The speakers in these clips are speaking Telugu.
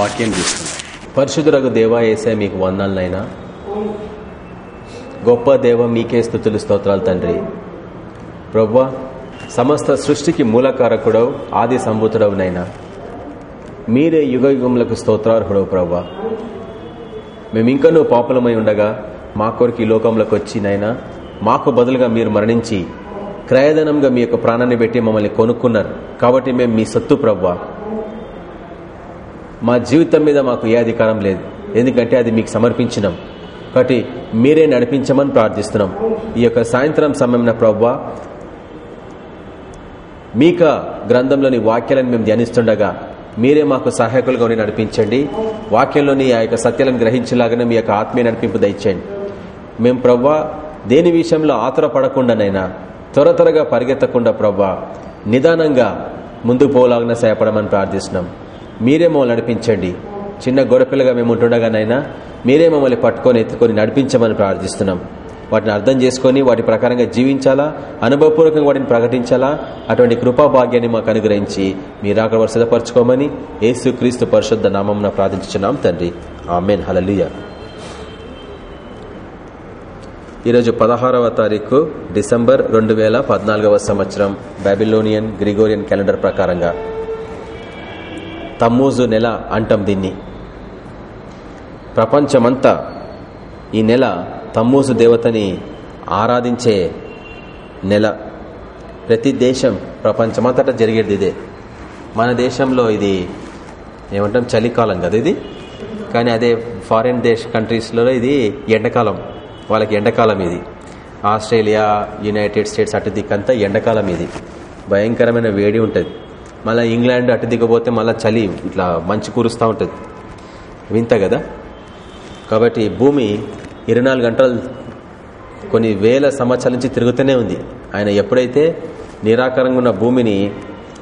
వాక్యం చూస్తున్నాం పరిశుద్ధులకు దేవా ఏసే మీకు వందాలనైనా గొప్ప దేవ మీకే స్థుతులు స్తోత్రాలు తండ్రి. ప్రవ్వా సమస్త సృష్టికి మూలకారకుడవు ఆది సంభూతుడవునైనా మీరే యుగ యుగములకు స్తోత్రార్హుడవు ప్రవ్వా. మేము పాపలమై పాపులమై ఉండగా మా కొరకు ఈ లోకంలోకి వచ్చినైనా మాకు బదులుగా మీరు మరణించి క్రయధనంగా మీ యొక్క ప్రాణాన్ని పెట్టి మమ్మల్ని కొనుక్కున్నారు. కాబట్టి మేము మీ సత్తు ప్రవ్వా. మా జీవితం మీద మాకు ఏ అధికారం లేదు. ఎందుకంటే అది మీకు సమర్పించినాం. కాబట్టి మీరే నడిపించమని ప్రార్థిస్తున్నాం. ఈ యొక్క సాయంత్రం సమయంలో ప్రవ్వా మీక గ్రంథంలోని వాక్యాలను మేము ధ్యానిస్తుండగా మీరే మాకు సహాయకులుగా ఉండి నడిపించండి. వాక్యంలోని ఆ యొక్క సత్యాలను గ్రహించేలాగానే మీ యొక్క ఆత్మీయ నడిపింపు దయచేయండి. మేము ప్రవ్వా దేని విషయంలో ఆతురపడకుండానైనా త్వర త్వరగా పరిగెత్తకుండా ప్రవ్వా నిదానంగా ముందుకు పోలాగిన సహాయపడమని ప్రార్థిస్తున్నాం. మీరే మమ్మల్ని నడిపించండి. చిన్న గొడపిల్లగా మేము ఉంటుండగానైనా మీరే మమ్మల్ని పట్టుకొని ఎత్తుకొని నడిపించమని ప్రార్థిస్తున్నాం. వాటిని అర్థం చేసుకొని వాటి ప్రకారంగా జీవించాలా అనుభవపూర్వకంగా వాటిని ప్రకటించాలా అటువంటి కృపాభాగ్యాన్ని మాకు అనుగ్రహించి మీరు అక్కడ సిద్ధపరచుకోమని యేసు క్రీస్తు పరిశుద్ధ నామం ప్రార్థించున్నాం తండ్రి. ఆమెన్. హలలియ ఈరోజు పదహారవ తారీఖు డిసెంబర్ రెండు వేల పద్నాలుగవ సంవత్సరం బాబిలోనియన్ గ్రిగోరియన్ క్యాలెండర్ ప్రకారంగా. తమ్మూజు నెల అంటాం దీన్ని. ప్రపంచమంతా ఈ నెల తమ్మూజు దేవతని ఆరాధించే నెల. ప్రతి దేశం ప్రపంచమంతటా జరిగేది ఇదే. మన దేశంలో ఇది ఏమంటాం చలికాలం కదా ఇది? కానీ అదే ఫారిన్ దేశ కంట్రీస్లో ఇది ఎండాకాలం. వాళ్ళకి ఎండాకాలం ఇది. ఆస్ట్రేలియా యునైటెడ్ స్టేట్స్ అటు దిక్కంతా ఎండాకాలం ఇది. భయంకరమైన వేడి ఉంటుంది. మళ్ళీ ఇంగ్లాండ్ అటు దిగపోతే మళ్ళీ చలి ఇట్లా మంచు కురుస్తూ ఉంటుంది. వింత కదా? కాబట్టి భూమి ఇరవై గంటలు కొన్ని వేల సంవత్సరాల నుంచి తిరుగుతూనే ఉంది. ఆయన ఎప్పుడైతే నిరాకారంగా ఉన్న భూమిని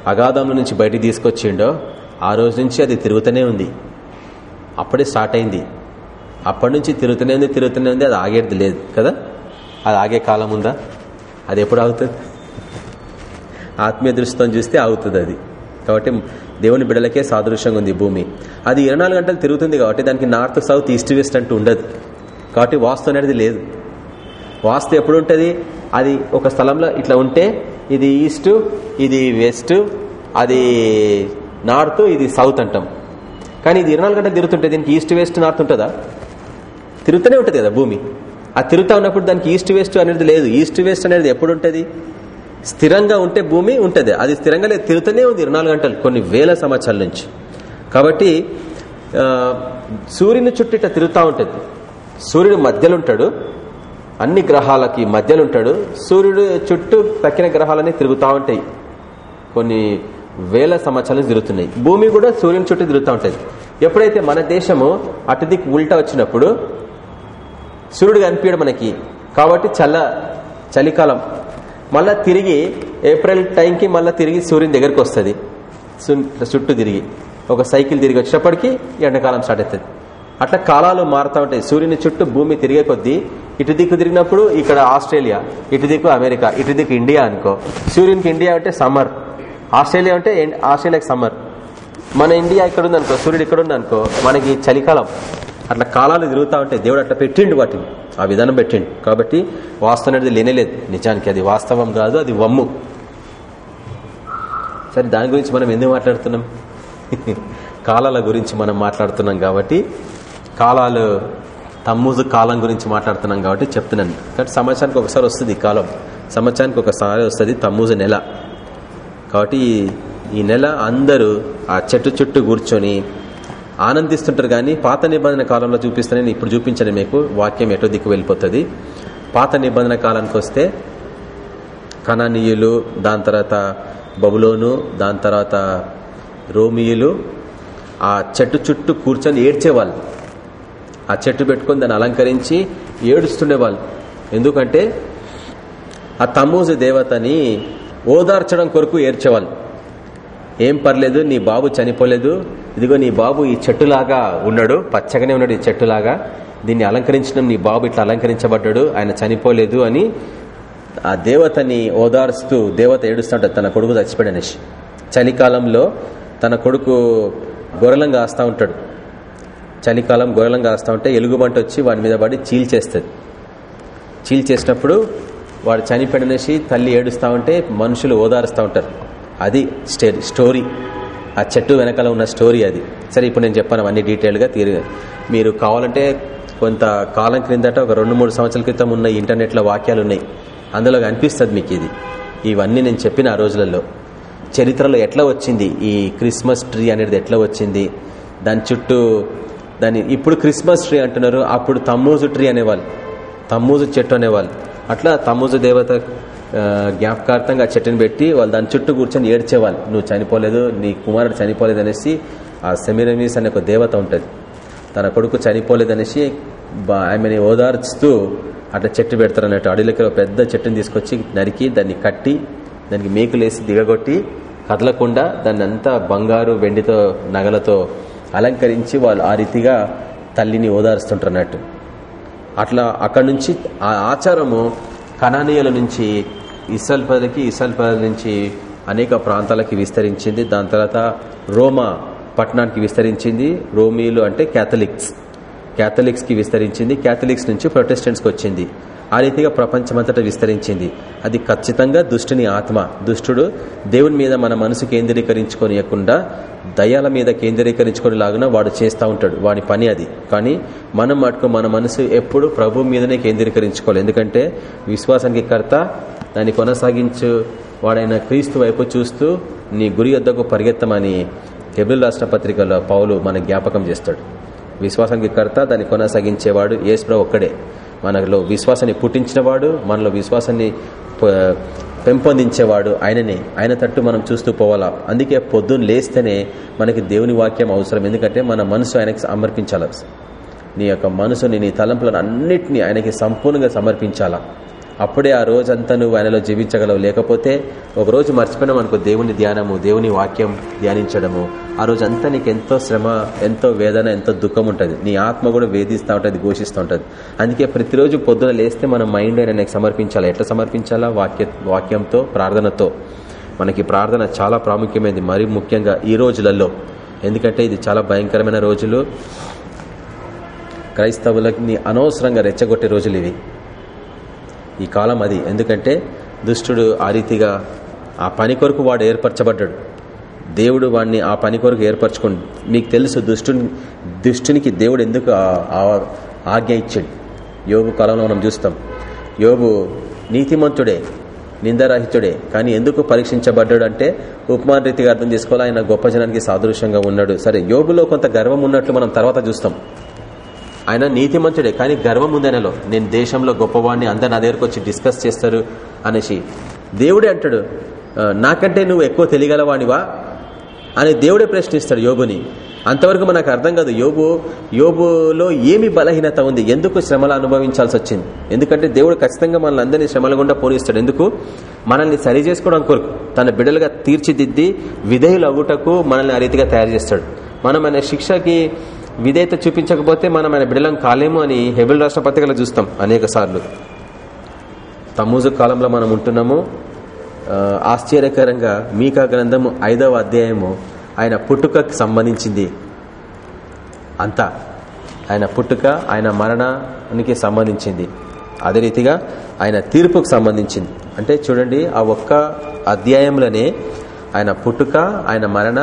అగాధంలో నుంచి బయటికి తీసుకొచ్చిండో ఆ రోజు నుంచి అది తిరుగుతూనే ఉంది. అప్పుడే స్టార్ట్ అయింది. అప్పటి నుంచి తిరుగుతూనే ఉంది తిరుగుతూనే ఉంది అది ఆగేది లేదు కదా? అది ఆగే కాలం ఉందా? అది ఎప్పుడు ఆగుతుంది? ఆత్మీయ దృష్టితో చూస్తే ఆగుతుంది అది. కాబట్టి దేవుని బిడలకే సాదృశ్యంగా ఉంది భూమి. అది ఇరవై గంటలు తిరుగుతుంది కాబట్టి దానికి నార్త్ సౌత్ ఈస్ట్ వెస్ట్ అంటూ ఉండదు. కాబట్టి వాస్తు అనేది లేదు. వాస్తు ఎప్పుడు ఉంటుంది? అది ఒక స్థలంలో ఇట్లా ఉంటే ఇది ఈస్ట్ ఇది వెస్ట్ అది నార్త్ ఇది సౌత్ అంటాం. కానీ ఇది ఇరవై గంటలు తిరుగుతుంటే దీనికి ఈస్ట్ వెస్ట్ నార్త్ ఉంటుందా? తిరుగుతూనే ఉంటుంది కదా భూమి. ఆ తిరుగుతా ఉన్నప్పుడు దానికి ఈస్ట్ వెస్ట్ అనేది లేదు. ఈస్ట్ వెస్ట్ అనేది ఎప్పుడు ఉంటుంది? స్థిరంగా ఉంటే భూమి ఉంటుంది. అది స్థిరంగా లేదు తిరుగుతూనే ఉంది ఇరవై గంటలు కొన్ని వేల సంవత్సరాల నుంచి. కాబట్టి సూర్యుని చుట్టూ తిరుగుతూ ఉంటుంది. సూర్యుడు మధ్యలో ఉంటాడు అన్ని గ్రహాలకి మధ్యలో ఉంటాడు సూర్యుడు చుట్టూ తక్కిన గ్రహాలన్నీ తిరుగుతూ ఉంటాయి. కొన్ని వేల సంవత్సరాలు తిరుగుతున్నాయి. భూమి కూడా సూర్యుని చుట్టూ తిరుగుతూ ఉంటుంది. ఎప్పుడైతే మన దేశము అటు ఉల్టా వచ్చినప్పుడు సూర్యుడు కనిపించడు మనకి. కాబట్టి చల్ల చలికాలం మళ్ళా తిరిగి ఏప్రిల్ టైంకి మళ్ళీ తిరిగి సూర్యుని దగ్గరికి వస్తుంది. చుట్టూ తిరిగి. ఒక సైకిల్ తిరిగి వచ్చినప్పటికీ ఎండాకాలం స్టార్ట్ అవుతుంది. అట్లా కాలాలు మారుతూ ఉంటాయి. సూర్యుని చుట్టూ భూమి తిరిగే కొద్దీ ఇటు దిక్కు తిరిగినప్పుడు ఇక్కడ ఆస్ట్రేలియా ఇటు దిక్కు అమెరికా ఇటు దిక్కు ఇండియా అనుకో. సూర్యునికి ఇండియా అంటే సమ్మర్. ఆస్ట్రేలియా అంటే ఆస్ట్రేలియాకి సమ్మర్. మన ఇండియా ఇక్కడ ఉందనుకో సూర్యుడు ఇక్కడ ఉందనుకో మనకి చలికాలం. అట్లా కాలాలు తిరుగుతూ ఉంటాయి దేవుడు అట్లా పెట్టిండు వాటిని. ఆ విధానం పెట్టిండు. కాబట్టి వాస్తవం అనేది లేనేలేదు. నిజానికి అది వాస్తవం కాదు అది వమ్ము. సరే దాని గురించి మనం ఎందుకు మాట్లాడుతున్నాం? కాలాల గురించి మనం మాట్లాడుతున్నాం కాబట్టి కాలాలు తమ్ముజు కాలం గురించి మాట్లాడుతున్నాం కాబట్టి చెప్తున్నాను. కాబట్టి సంవత్సరానికి ఒకసారి వస్తుంది కాలం. సంవత్సరానికి ఒకసారి వస్తుంది తమ్ముజు నెల. కాబట్టి ఈ నెల అందరూ ఆ చెట్టు చుట్టూ కూర్చొని ఆనందిస్తుంటారు కానీ పాత నిబంధన కాలంలో చూపిస్తే నేను ఇప్పుడు చూపించను మీకు వాక్యం ఎటో దిక్కు వెళ్ళిపోతుంది. పాత నిబంధన కాలానికి వస్తే కణనీయులు దాని తర్వాత బబులోను దాని తర్వాత రోమియులు ఆ చెట్టు చుట్టూ కూర్చొని ఏడ్చేవాళ్ళు. ఆ చెట్టు పెట్టుకొని దాన్ని అలంకరించి ఏడుస్తుండేవాళ్ళు. ఎందుకంటే ఆ తమ్మూజు దేవతని ఓదార్చడం కొరకు ఏడ్చేవాళ్ళు. ఏం పర్లేదు నీ బాబు చనిపోలేదు. ఇదిగో నీ బాబు ఈ చెట్టులాగా ఉన్నాడు పచ్చగానే ఉన్నాడు ఈ చెట్టులాగా. దీన్ని అలంకరించడం నీ బాబు ఇట్లా అలంకరించబడ్డాడు ఆయన చనిపోలేదు అని ఆ దేవతని ఓదార్స్తూ దేవత ఏడుస్తుంటాడు తన కొడుకు చచ్చిపోయాడు అనేసి చలికాలంలో తన కొడుకు గొర్రెలం కాస్తా ఉంటాడు. చలికాలం గొర్రెలం కాస్తా ఉంటే ఎలుగుబంట వచ్చి వాడి మీద పడి చీల్చేస్తుంది చీల్చేసినప్పుడు వాడు చనిపోయినసి తల్లి ఏడుస్తూ ఉంటే మనుషులు ఓదారుస్తూ ఉంటారు. అది స్టోరీ. ఆ చెట్టు వెనకాల ఉన్న స్టోరీ అది. సరే ఇప్పుడు నేను చెప్పాను అన్ని డీటెయిల్గా తీరు. మీరు కావాలంటే కొంత కాలం క్రిందట ఒక రెండు మూడు సంవత్సరాల క్రితం ఉన్న ఇంటర్నెట్లో వాక్యాలు ఉన్నాయి. అందులో అనిపిస్తుంది మీకు ఇది. ఇవన్నీ నేను చెప్పిన ఆ రోజులలో. చరిత్రలో ఎట్లా వచ్చింది? ఈ క్రిస్మస్ ట్రీ అనేది ఎట్లా వచ్చింది? దాని చుట్టూ దాని ఇప్పుడు క్రిస్మస్ ట్రీ అంటున్నారు అప్పుడు తమ్మూజు ట్రీ అనేవాళ్ళు. తమ్మూజు చెట్టు అనేవాళ్ళు. అట్లా తమ్మూజు దేవత జ్ఞాపకార్థంగా చెట్టుని పెట్టి వాళ్ళు దాని చుట్టూ కూర్చొని ఏడ్చేవాళ్ళు. నువ్వు చనిపోలేదు నీ కుమారుడు చనిపోలేదు అనేసి ఆ సెమిరమీస్ అనే ఒక దేవత ఉంటుంది. తన కొడుకు చనిపోలేదు అనేసి ఆమెని ఓదార్చుతూ అట్లా చెట్టు పెడతారు అన్నట్టు. అడవిలోకి పెద్ద చెట్టుని తీసుకొచ్చి నరికి దాన్ని కట్టి దానికి మేకులేసి దిగగొట్టి కదలకుండా దాన్ని అంతా బంగారు వెండితో నగలతో అలంకరించి వాళ్ళు ఆ రీతిగా తల్లిని ఓదారుస్తుంటారు అన్నట్టు. అట్లా అక్కడి నుంచి ఆ ఆచారము కణానీయుల నుంచి ఇసల్ పదకి ఇసల్ పద నుంచి అనేక ప్రాంతాలకి విస్తరించింది. దాని తర్వాత రోమా పట్టణానికి విస్తరించింది. రోమీలు అంటే క్యాథలిక్స్. క్యాథలిక్స్కి విస్తరించింది. క్యాథలిక్స్ నుంచి ప్రొటెస్టెంట్స్కి వచ్చింది. ఆ రీతిగా ప్రపంచమంతటా విస్తరించింది. అది ఖచ్చితంగా దుష్టుని ఆత్మ. దుష్టుడు దేవుని మీద మన మనసు కేంద్రీకరించుకోనియకుండా దయాల మీద కేంద్రీకరించుకునేలాగున వాడు చేస్తూ ఉంటాడు. వాడి పని అది. కానీ మనం మటుకు మన మనసు ఎప్పుడు ప్రభు మీదనే కేంద్రీకరించుకోవాలి. ఎందుకంటే విశ్వాసానికి కర్త దాన్ని కొనసాగించు. వాడైన క్రీస్తు వైపు చూస్తూ నీ గురి వద్దకు పరిగెత్తమని హెబిల్ రాష్ట్ర పత్రికలో పౌలు మన జ్ఞాపకం చేస్తాడు. విశ్వాసానికి కర్త దాన్ని కొనసాగించేవాడు ఏసుప్రభు ఒక్కడే. మనలో విశ్వాసాన్ని పుట్టించినవాడు మనలో విశ్వాసాన్ని పెంపొందించేవాడు ఆయననే. ఆయన తట్టు మనం చూస్తూ పోవాలా? అందుకే పొద్దున్న లేస్తేనే మనకి దేవుని వాక్యం అవసరం. ఎందుకంటే మన మనసు ఆయనకి సమర్పించాలి? నీ యొక్క మనసుని నీ తలంపులను అన్నిటినీ ఆయనకి సంపూర్ణంగా సమర్పించాలా? అప్పుడే ఆ రోజంతా నువ్వు ఆయనలో జీవించగలవు. లేకపోతే ఒకరోజు మర్చిపోయినాం అనుకో దేవుని ధ్యానము దేవుని వాక్యం ధ్యానించడము. ఆ రోజు అంతా నీకు ఎంతో శ్రమ ఎంతో వేదన ఎంతో దుఃఖం ఉంటుంది నీ ఆత్మ కూడా వేధిస్తూ ఉంటుంది ఘోషిస్తూ ఉంటుంది. అందుకే ప్రతిరోజు పొద్దున లేస్తే మన మైండ్ ఆయనకు సమర్పించాలా? ఎట్లా సమర్పించాలా? వాక్య వాక్యంతో ప్రార్థనతో. మనకి ప్రార్థన చాలా ప్రాముఖ్యమైనది మరి ముఖ్యంగా ఈ రోజులలో. ఎందుకంటే ఇది చాలా భయంకరమైన రోజులు. క్రైస్తవులకి అనవసరంగా రెచ్చగొట్టే రోజులు ఇవి. ఈ కాలం అది. ఎందుకంటే దుష్టుడు ఆ రీతిగా ఆ పని కొరకు వాడు ఏర్పరచబడ్డాడు. దేవుడు వాడిని ఆ పని కొరకు ఏర్పరచుకోండి. మీకు తెలుసు దుష్టుని దుష్టునికి దేవుడు ఎందుకు ఆజ్ఞ ఇచ్చాడు? యోగు కాలంలో మనం చూస్తాం. యోగు నీతిమంతుడే నిందరహితుడే కానీ ఎందుకు పరీక్షించబడ్డాడు అంటే ఉపమాన రీతిగా అర్థం చేసుకోవాలి. ఆయన గొప్ప జనానికి సాదృశ్యంగా ఉన్నాడు. సరే యోగులో కొంత గర్వం ఉన్నట్లు మనం తర్వాత చూస్తాం. ఆయన నీతిమంతుడే కానీ గర్వం ఉంది ఆయనలో. నేను దేశంలో గొప్పవాడిని అందరు నా దగ్గరకు వచ్చి డిస్కస్ చేస్తారు అనేసి. దేవుడే అంటాడు నాకంటే నువ్వు ఎక్కువ తెలియగలవానివా అని దేవుడే ప్రశ్నిస్తాడు యోగుని అంతవరకు మనకు అర్థం కాదు యోగు యోగులో ఏమి బలహీనత ఉంది? ఎందుకు శ్రమలు అనుభవించాల్సి వచ్చింది? ఎందుకంటే దేవుడు ఖచ్చితంగా మనల్ని అందరినీ శ్రమల గుండా పోనిస్తాడు. ఎందుకు? మనల్ని సరి చేసుకోవడం కొరకు. తన బిడ్డలుగా తీర్చిదిద్ది విధేయులు అవ్వుటకు మనల్ని ఆ రీతిగా తయారు చేస్తాడు. మనం అనే శిక్షకి విధేయత చూపించకపోతే మనం ఆయన బిడలం కాలేము అని హెబిల్ రాష్ట్ర పత్రికలు చూస్తాం అనేక సార్లు. తమూజు కాలంలో మనం ఉంటున్నాము. ఆశ్చర్యకరంగా మీకా గ్రంథము ఐదవ అధ్యాయము ఆయన పుట్టుకకు సంబంధించింది అంతా. ఆయన పుట్టుక ఆయన మరణానికి సంబంధించింది. అదే రీతిగా ఆయన తీర్పుకు సంబంధించింది. అంటే చూడండి ఆ ఒక్క అధ్యాయంలోనే ఆయన పుట్టుక ఆయన మరణ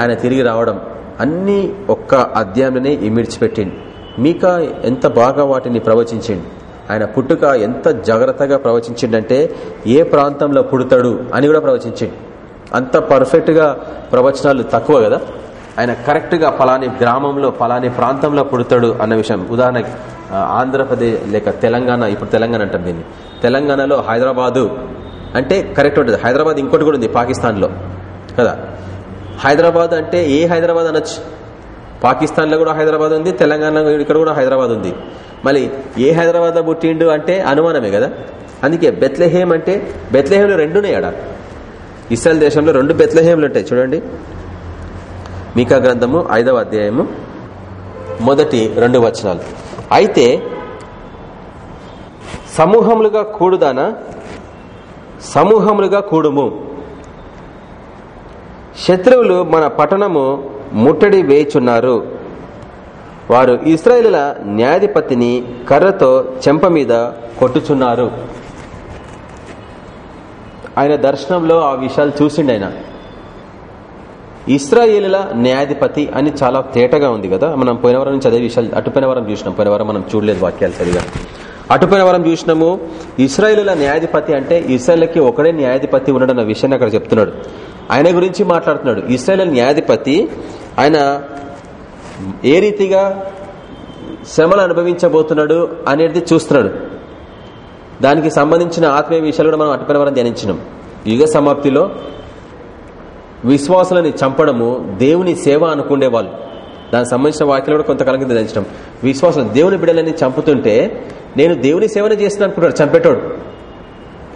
ఆయన తిరిగి రావడం. అన్ని ఒక్క అధ్యాయంలోనే ఇమిడ్చిపెట్టిండు మీకా ఎంత బాగా వాటిని ప్రవచించిండు? ఆయన పుట్టుక ఎంత జాగ్రత్తగా ప్రవచించిండంటే ఏ ప్రాంతంలో పుడతాడు అని కూడా ప్రవచించిండు. అంత పర్ఫెక్ట్గా ప్రవచనాలు తక్కువ కదా? ఆయన కరెక్ట్గా పలాని గ్రామంలో పలాని ప్రాంతంలో పుడతాడు అన్న విషయం. ఉదాహరణ ఆంధ్రప్రదేశ్ లేక తెలంగాణ ఇప్పుడు తెలంగాణ అంటాం దీన్ని. తెలంగాణలో హైదరాబాదు అంటే కరెక్ట్ ఉంటుంది. హైదరాబాద్ ఇంకోటి కూడా ఉంది పాకిస్తాన్లో. కదా? హైదరాబాద్ అంటే ఏ హైదరాబాద్ అనొచ్చు? పాకిస్తాన్లో కూడా హైదరాబాద్ ఉంది తెలంగాణ ఇక్కడ కూడా హైదరాబాద్ ఉంది. మళ్ళీ ఏ హైదరాబాద్లో పుట్టిండు అంటే అనుమానమే కదా? అందుకే బెత్లహేమ్ అంటే బెత్లహేమ్లో రెండునే ఆడ. ఇస్రాయల్ దేశంలో రెండు బెత్లహేమ్లు ఉంటాయి చూడండి. మీకా గ్రంథము ఐదవ అధ్యాయము మొదటి రెండు వచనాలు. అయితే సమూహములుగా కూడుదానా? సమూహములుగా కూడుము. శత్రువులు మన పట్టణము ముట్టడి వేయుచున్నారు. వారు ఇస్రాయేలుల న్యాయాధిపతిని కర్రతో చెంప మీద కొట్టుచున్నారు. ఆయన దర్శనంలో ఆ విషయాలు చూసిండు ఆయన. ఇస్రాయేలుల న్యాయాధిపతి అని చాలా తేటగా ఉంది కదా. మనం పోయిన వారం నుంచి అదే విషయాలు అటుపోయిన వారం చూసినాం. పోయిన వారం మనం చూడలేదు వాక్యాలు సరిగా. అటుపోయిన వారం చూసినాము ఇస్రాయేలుల న్యాయాధిపతి అంటే ఇస్రాయల్కి ఒకడే న్యాయాధిపతి ఉన్నాడన్న విషయాన్ని అక్కడ చెప్తున్నాడు. ఆయన గురించి మాట్లాడుతున్నాడు. ఇస్రాయల్ న్యాయాధిపతి ఆయన ఏ రీతిగా శ్రమలు అనుభవించబోతున్నాడు అనేది చూస్తున్నాడు. దానికి సంబంధించిన ఆత్మీయ విషయాలు కూడా మనం అటుపైన వారం ధ్యానించినాం. యుగ సమాప్తిలో విశ్వాసులని చంపడము దేవుని సేవ అనుకునే వాళ్ళు దానికి సంబంధించిన వాక్యాలు కూడా కొంతకాలం కింద ధ్యానించడం విశ్వాసం దేవుని బిడ్డలని చంపుతుంటే నేను దేవుని సేవనే చేస్తున్నాను అనుకుంటాడు చంపేటోడు.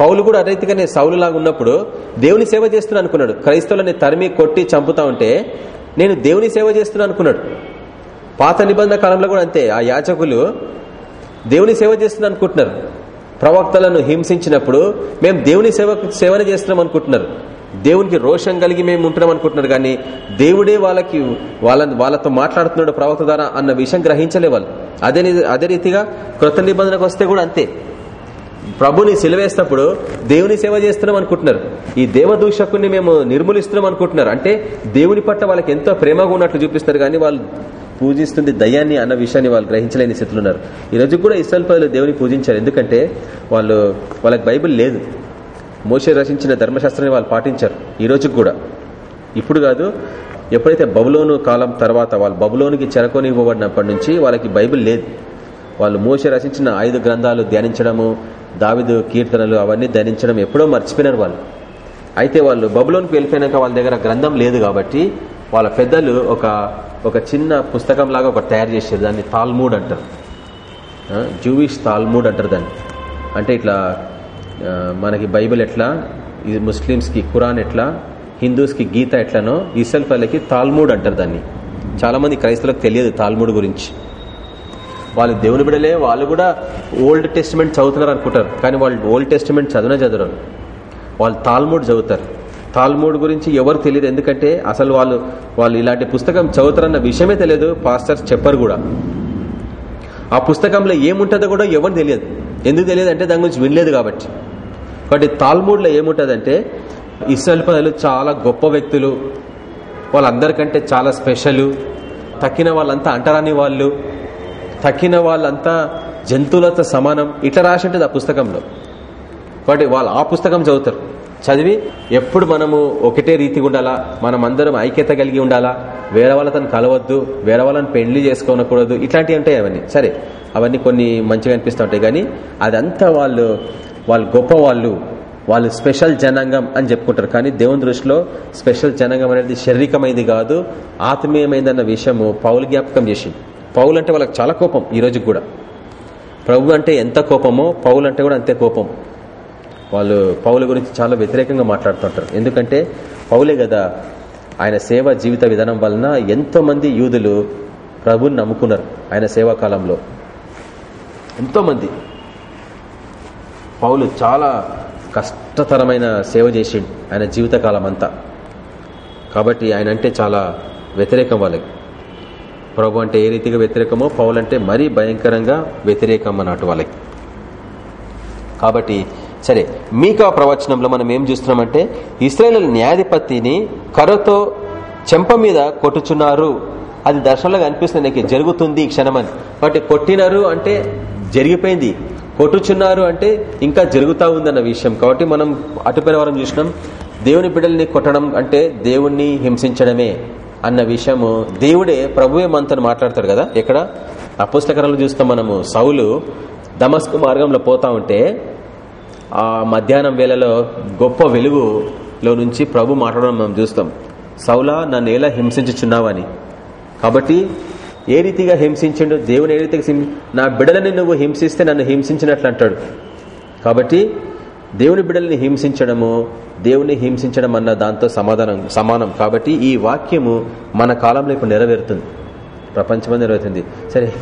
పౌలు కూడా అదే రీతిగానే సౌలులాగా ఉన్నప్పుడు దేవుని సేవ చేస్తున్నా అనుకున్నాడు. క్రైస్తవులని తరిమి కొట్టి చంపుతా ఉంటే నేను దేవుని సేవ చేస్తున్నా అనుకున్నాడు. పాత నిబంధన కాలంలో కూడా అంతే. ఆ యాచకులు దేవుని సేవ చేస్తున్నా అనుకుంటున్నారు. ప్రవక్తలను హింసించినప్పుడు మేము దేవుని సేవ సేవన చేస్తున్నాం అనుకుంటున్నారు. దేవునికి రోషం కలిగి మేము ఉంటున్నాం అనుకుంటున్నారు కానీ దేవుడే వాళ్ళకి వాళ్ళ వాళ్ళతో మాట్లాడుతున్నాడు ప్రవక్త ద్వారా అన్న విషయం గ్రహించలే వాళ్ళు అదే అదే రీతిగా కృత నిబంధనకు వస్తే కూడా అంతే. ప్రభుని సిలవేసినప్పుడు దేవుని సేవ చేస్తున్నాం అనుకుంటున్నారు. ఈ దేవదూషకుని మేము నిర్మూలిస్తున్నాం అనుకుంటున్నారు. అంటే దేవుని పట్ల వాళ్ళకి ఎంతో ప్రేమగా ఉన్నట్లు చూపిస్తారు కానీ వాళ్ళు పూజిస్తుంది దయ్యాన్ని అన్న విషయాన్ని వాళ్ళు గ్రహించలేని స్థితిలో ఉన్నారు. ఈరోజు కూడా ఇస్రాయల్ ప్రజలు దేవుని పూజించారు. ఎందుకంటే వాళ్ళు వాళ్ళకి బైబిల్ లేదు. మోసే రచించిన ధర్మశాస్త్రాన్ని వాళ్ళు పాటించారు. ఈ రోజుకి కూడా. ఇప్పుడు కాదు ఎప్పుడైతే బబులోను కాలం తర్వాత వాళ్ళు బబులోనికి చెరకొనివ్వబడినప్పటి నుంచి వాళ్ళకి బైబిల్ లేదు. వాళ్ళు మోసే రచించిన ఐదు గ్రంథాలు ధ్యానించడము దావిదు కీర్తనలు అవన్నీ ధరించడం ఎప్పుడో మర్చిపోయినారు వాళ్ళు. అయితే వాళ్ళు బబులోనికి వెళ్ళిపోయినాక వాళ్ళ దగ్గర గ్రంథం లేదు కాబట్టి వాళ్ళ పెద్దలు ఒక ఒక చిన్న పుస్తకం లాగా ఒకటి తయారు చేశారు. దాన్ని తాల్మూడ్ అంటారు. జూవిష్ తాల్మూడ్ అంటారు దాన్ని. అంటే ఇట్లా మనకి బైబిల్ ఎట్లా ఇది ముస్లిమ్స్కి ఖురాన్ ఎట్లా హిందూస్కి గీత ఎట్లనో ఇసల్ పల్లెకి తాల్మూడ్ అంటారు దాన్ని. చాలామంది క్రైస్తవులకు తెలియదు తాల్మూడ్ గురించి. వాళ్ళు దేవుని బిడలే వాళ్ళు కూడా ఓల్డ్ టెస్టిమెంట్ చదువుతున్నారు అనుకుంటారు. కానీ వాళ్ళు ఓల్డ్ టెస్టిమెంట్ చదివినా చదవరు వాళ్ళు తాల్మూడ్ చదువుతారు. తాల్మూడ్ గురించి ఎవరు తెలియదు. ఎందుకంటే అసలు వాళ్ళు వాళ్ళు ఇలాంటి పుస్తకం చదువుతారన్న విషయమే తెలియదు. పాస్టర్స్ చెప్పరు కూడా. ఆ పుస్తకంలో ఏముంటుందో కూడా ఎవరు తెలియదు. ఎందుకు తెలియదు అంటే దాని గురించి వినలేదు కాబట్టి. కాబట్టి తాల్మూడ్లో ఏముంటుందంటే ఇస్రాయల్ చాలా గొప్ప వ్యక్తులు. వాళ్ళందరికంటే చాలా స్పెషల్. తక్కిన వాళ్ళంతా అంటరాని వాళ్ళు. తక్కిన వాళ్ళంతా జంతువులతో సమానం. ఇట్లా రాసి ఉంటుంది ఆ పుస్తకంలో. కాబట్టి వాళ్ళు ఆ పుస్తకం చదువుతారు. చదివి ఎప్పుడు మనము ఒకటే రీతిగా ఉండాలా? మనం అందరం ఐక్యత కలిగి ఉండాలా? వేరే వాళ్ళతో కలవద్దు వేరే వాళ్ళని పెళ్ళి చేసుకోనకూడదు. ఇట్లాంటివి ఉంటాయి అవన్నీ. సరే అవన్నీ కొన్ని మంచిగా అనిపిస్తూ ఉంటాయి. కానీ అదంతా వాళ్ళు వాళ్ళు గొప్ప వాళ్ళు వాళ్ళు స్పెషల్ జనాంగం అని చెప్పుకుంటారు. కానీ దేవుని దృష్టిలో స్పెషల్ జనాంగం అనేది శారీరకమైంది కాదు ఆత్మీయమైందన్న విషయము పౌలు జ్ఞాపకం చేసింది. పౌలు అంటే వాళ్ళకి చాలా కోపం ఈరోజు కూడా. ప్రభు అంటే ఎంత కోపమో పౌలు అంటే కూడా అంతే కోపం. వాళ్ళు పౌల గురించి చాలా వ్యతిరేకంగా మాట్లాడుతుంటారు ఎందుకంటే పౌలే కదా ఆయన సేవ జీవిత విధానం వలన ఎంతోమంది యూదులు ప్రభుని నమ్ముకున్నారు ఆయన సేవా కాలంలో. ఎంతోమంది. పౌలు చాలా కష్టతరమైన సేవ చేసిండు ఆయన జీవితకాలం అంతా కాబట్టి ఆయన అంటే చాలా వ్యతిరేకం వాళ్ళకి. ప్రభు అంటే ఏ రీతిగా వ్యతిరేకమో పౌలు అంటే మరీ భయంకరంగా వ్యతిరేకం అన్నట్టు వాళ్ళకి. కాబట్టి సరే మీకా ప్రవచనంలో మనం ఏం చూస్తున్నామంటే ఇస్రాయేల్ న్యాయాధిపతిని కర్రతో చెంప మీద కొట్టుచున్నారు. అది దర్శనంలో కనిపిస్తుంది నాకు జరుగుతుంది ఈ క్షణమని కాబట్టి కొట్టినారు అంటే జరిగిపోయింది. కొట్టుచున్నారు అంటే ఇంకా జరుగుతూ ఉందన్న విషయం. కాబట్టి మనం అటుపైన వారం చూసినాం దేవుని బిడ్డల్ని కొట్టడం అంటే దేవుణ్ణి హింసించడమే. అన్న విషయము దేవుడే ప్రభువే మనతో మాట్లాడతాడు కదా? ఇక్కడ అపుస్తకరాలు చూస్తాం మనము. సౌలు దమస్కు మార్గంలో పోతా ఉంటే ఆ మధ్యాహ్నం వేళలో గొప్ప వెలుగులో నుంచి ప్రభు మాట్లాడడం మనం చూస్తాం. సౌలా నన్ను ఎలా హింసించుచున్నావని? కాబట్టి ఏ రీతిగా హింసించిండు? దేవుని ఏ రీతిగా నా బిడలని నువ్వు హింసిస్తే నన్ను హింసించినట్లు అంటాడు. కాబట్టి దేవుని బిడల్ని హింసించడము దేవుని హింసించడం అన్న దాంతో సమాధానం సమానం. కాబట్టి ఈ వాక్యము మన కాలంలో ఇప్పుడు నెరవేరుతుంది. ప్రపంచమంతా నెరవేరుతుంది. సరే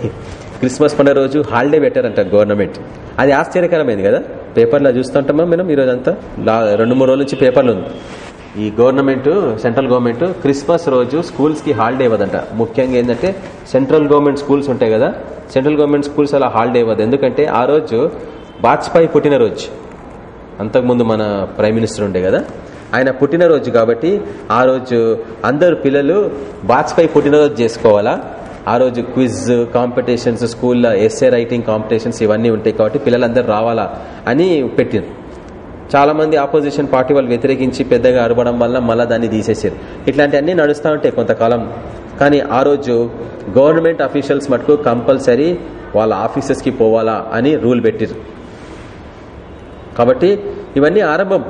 క్రిస్మస్ పండుగ రోజు హాలిడే పెట్టారంట గవర్నమెంట్. అది ఆశ్చర్యకరమైంది కదా. పేపర్లో చూస్తుంటామా మనం ఈరోజు అంతా రెండు మూడు రోజుల నుంచి పేపర్లు ఉంది. ఈ గవర్నమెంట్ సెంట్రల్ గవర్నమెంట్ క్రిస్మస్ రోజు స్కూల్స్కి హాలిడే ఇవ్వదంట. ముఖ్యంగా ఏంటంటే సెంట్రల్ గవర్నమెంట్ స్కూల్స్ ఉంటాయి కదా. సెంట్రల్ గవర్నమెంట్ స్కూల్స్ అలా హాలిడే ఇవ్వదు. ఎందుకంటే ఆ రోజు వాజ్పేయి పుట్టినరోజు అంతకుముందు మన ప్రైమ్ మినిస్టర్ ఉండే కదా ఆయన పుట్టినరోజు కాబట్టి ఆ రోజు అందరు పిల్లలు వాజ్పేయి పుట్టినరోజు చేసుకోవాలా? ఆ రోజు క్విజ్ కాంపిటీషన్స్ స్కూల్లో ఎస్ఏ రైటింగ్ కాంపిటీషన్స్ ఇవన్నీ ఉంటాయి కాబట్టి పిల్లలందరూ రావాలా అని పెట్టింది చాలా మంది ఆపోజిషన్ పార్టీ వాళ్ళు వ్యతిరేకించి పెద్దగా అరవడం వల్ల మళ్ళీ దాన్ని తీసేసారు. ఇట్లాంటివన్నీ నడుస్తూ ఉంటాయి కొంతకాలం. కానీ ఆ రోజు గవర్నమెంట్ అఫీషియల్స్ మటుకు కంపల్సరీ వాళ్ళ ఆఫీసెస్కి పోవాలా అని రూల్ పెట్టిరు. కాబట్టి ఇవన్నీ ఆరంభం.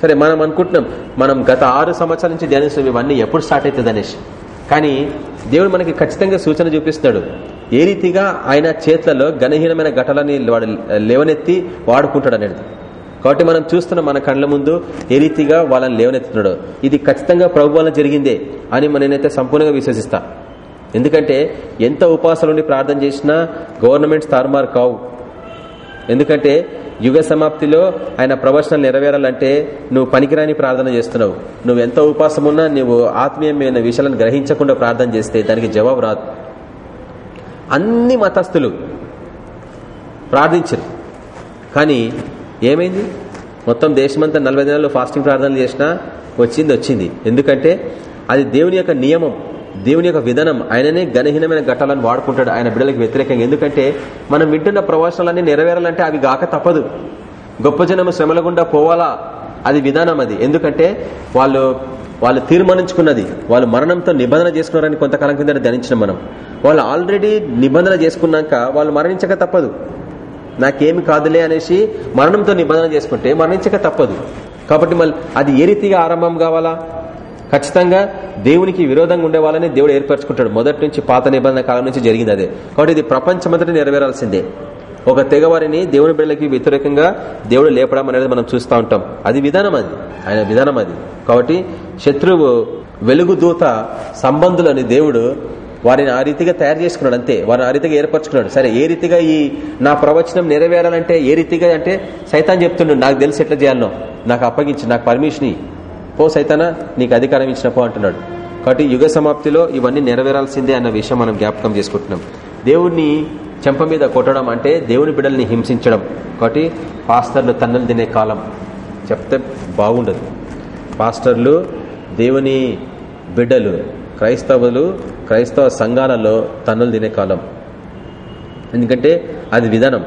సరే మనం అనుకుంటున్నాం మనం గత ఆరు సంవత్సరాల నుంచి ధ్యానిస్తున్నాం ఇవన్నీ ఎప్పుడు స్టార్ట్ అవుతుంది అనేసి కానీ దేవుడు మనకి ఖచ్చితంగా సూచన చూపిస్తున్నాడు. ఏ రీతిగా ఆయన చేతులలో ఘనహీనమైన ఘటనని వాడు లేవనెత్తి వాడుకుంటాడు అనేది. కాబట్టి మనం చూస్తున్న మన కళ్ళ ముందు ఏ రీతిగా వాళ్ళని లేవనెత్తున్నాడు ఇది ఖచ్చితంగా ప్రభు వల్ల జరిగిందే అని నేనైతే సంపూర్ణంగా విశ్వసిస్తా. ఎందుకంటే ఎంత ఉపాసన ప్రార్థన చేసినా గవర్నమెంట్స్ తారుమారు కావు. ఎందుకంటే యుగ సమాప్తిలో ఆయన ప్రవచనాలు నెరవేరాలంటే నువ్వు పనికిరాని ప్రార్థన చేస్తున్నావు. నువ్వు ఎంత ఉపాసం ఉన్నా నువ్వు ఆత్మీయమైన విషయాలను గ్రహించకుండా ప్రార్థన చేస్తే దానికి జవాబు రాదు. అన్ని మతస్థులు ప్రార్థించరు. కానీ ఏమైంది? మొత్తం దేశమంతా నలభై దినాల్లో ఫాస్టింగ్ ప్రార్థనలు చేసినా వచ్చింది వచ్చింది. ఎందుకంటే అది దేవుని యొక్క నియమం. దేవుని యొక్క విధానం ఆయననే గణహీనమైన ఘట్టాలను వాడుకుంటాడు ఆయన బిడ్డలకు వ్యతిరేకంగా. ఎందుకంటే మనం వింటున్న ప్రవచనాలన్నీ నెరవేరాలంటే అవి గాక తప్పదు. గొప్ప జనము శ్రమల గుండా పోవాలా? అది విధానం అది. ఎందుకంటే వాళ్ళు వాళ్ళు తీర్మానించుకున్నది వాళ్ళు మరణంతో నిబంధన చేసుకున్నారని కొంతకాలం కింద ధ్యానించిన మనం. వాళ్ళు ఆల్రెడీ నిబంధన చేసుకున్నాక వాళ్ళు మరణించక తప్పదు. నాకేమి కాదులే అనేసి మరణంతో నిబంధన చేసుకుంటే మరణించక తప్పదు. కాబట్టి మళ్ళీ అది ఏ రీతిగా ఆరంభం కావాలా? ఖచ్చితంగా దేవునికి విరోధంగా ఉండే వాళ్ళని దేవుడు ఏర్పరచుకుంటాడు. మొదటి నుంచి పాత నిబంధన కాలం నుంచి జరిగింది అదే. కాబట్టి ఇది ప్రపంచమంతటి నెరవేరాల్సిందే. ఒక తెగవారిని దేవుని బిడ్డలకి వ్యతిరేకంగా దేవుడు లేపడం అనేది మనం చూస్తూ ఉంటాం. అది విధానం అది. ఆయన విధానం అది. కాబట్టి శత్రువు వెలుగు దూత సంబంధులని దేవుడు వారిని ఆ రీతిగా తయారు చేసుకున్నాడు అంతే. వారిని ఆ రీతిగా ఏర్పరచుకున్నాడు. సరే ఏ రీతిగా ఈ నా ప్రవచనం నెరవేరాలంటే ఏ రీతిగా అంటే సైతాన్ చెప్తుండు నాకు తెలిసి ఎట్లా చేయాలనో. నాకు అప్పగించి నాకు పర్మిషన్ పో సైతానా నీకు అధికారం ఇచ్చిన పో అంటున్నాడు. కాబట్టి యుగ సమాప్తిలో ఇవన్నీ నెరవేరాల్సిందే అన్న విషయం మనం జ్ఞాపకం చేసుకుంటున్నాం. దేవుణ్ణి చెంప మీద కొట్టడం అంటే దేవుని బిడ్డల్ని హింసించడం. కాబట్టి పాస్టర్లు తన్నులు తినే కాలం. చెప్తే బాగుండదు. పాస్టర్లు దేవుని బిడ్డలు క్రైస్తవులు క్రైస్తవ సంఘాలలో తన్నులు తినే కాలం. ఎందుకంటే అది విధానం.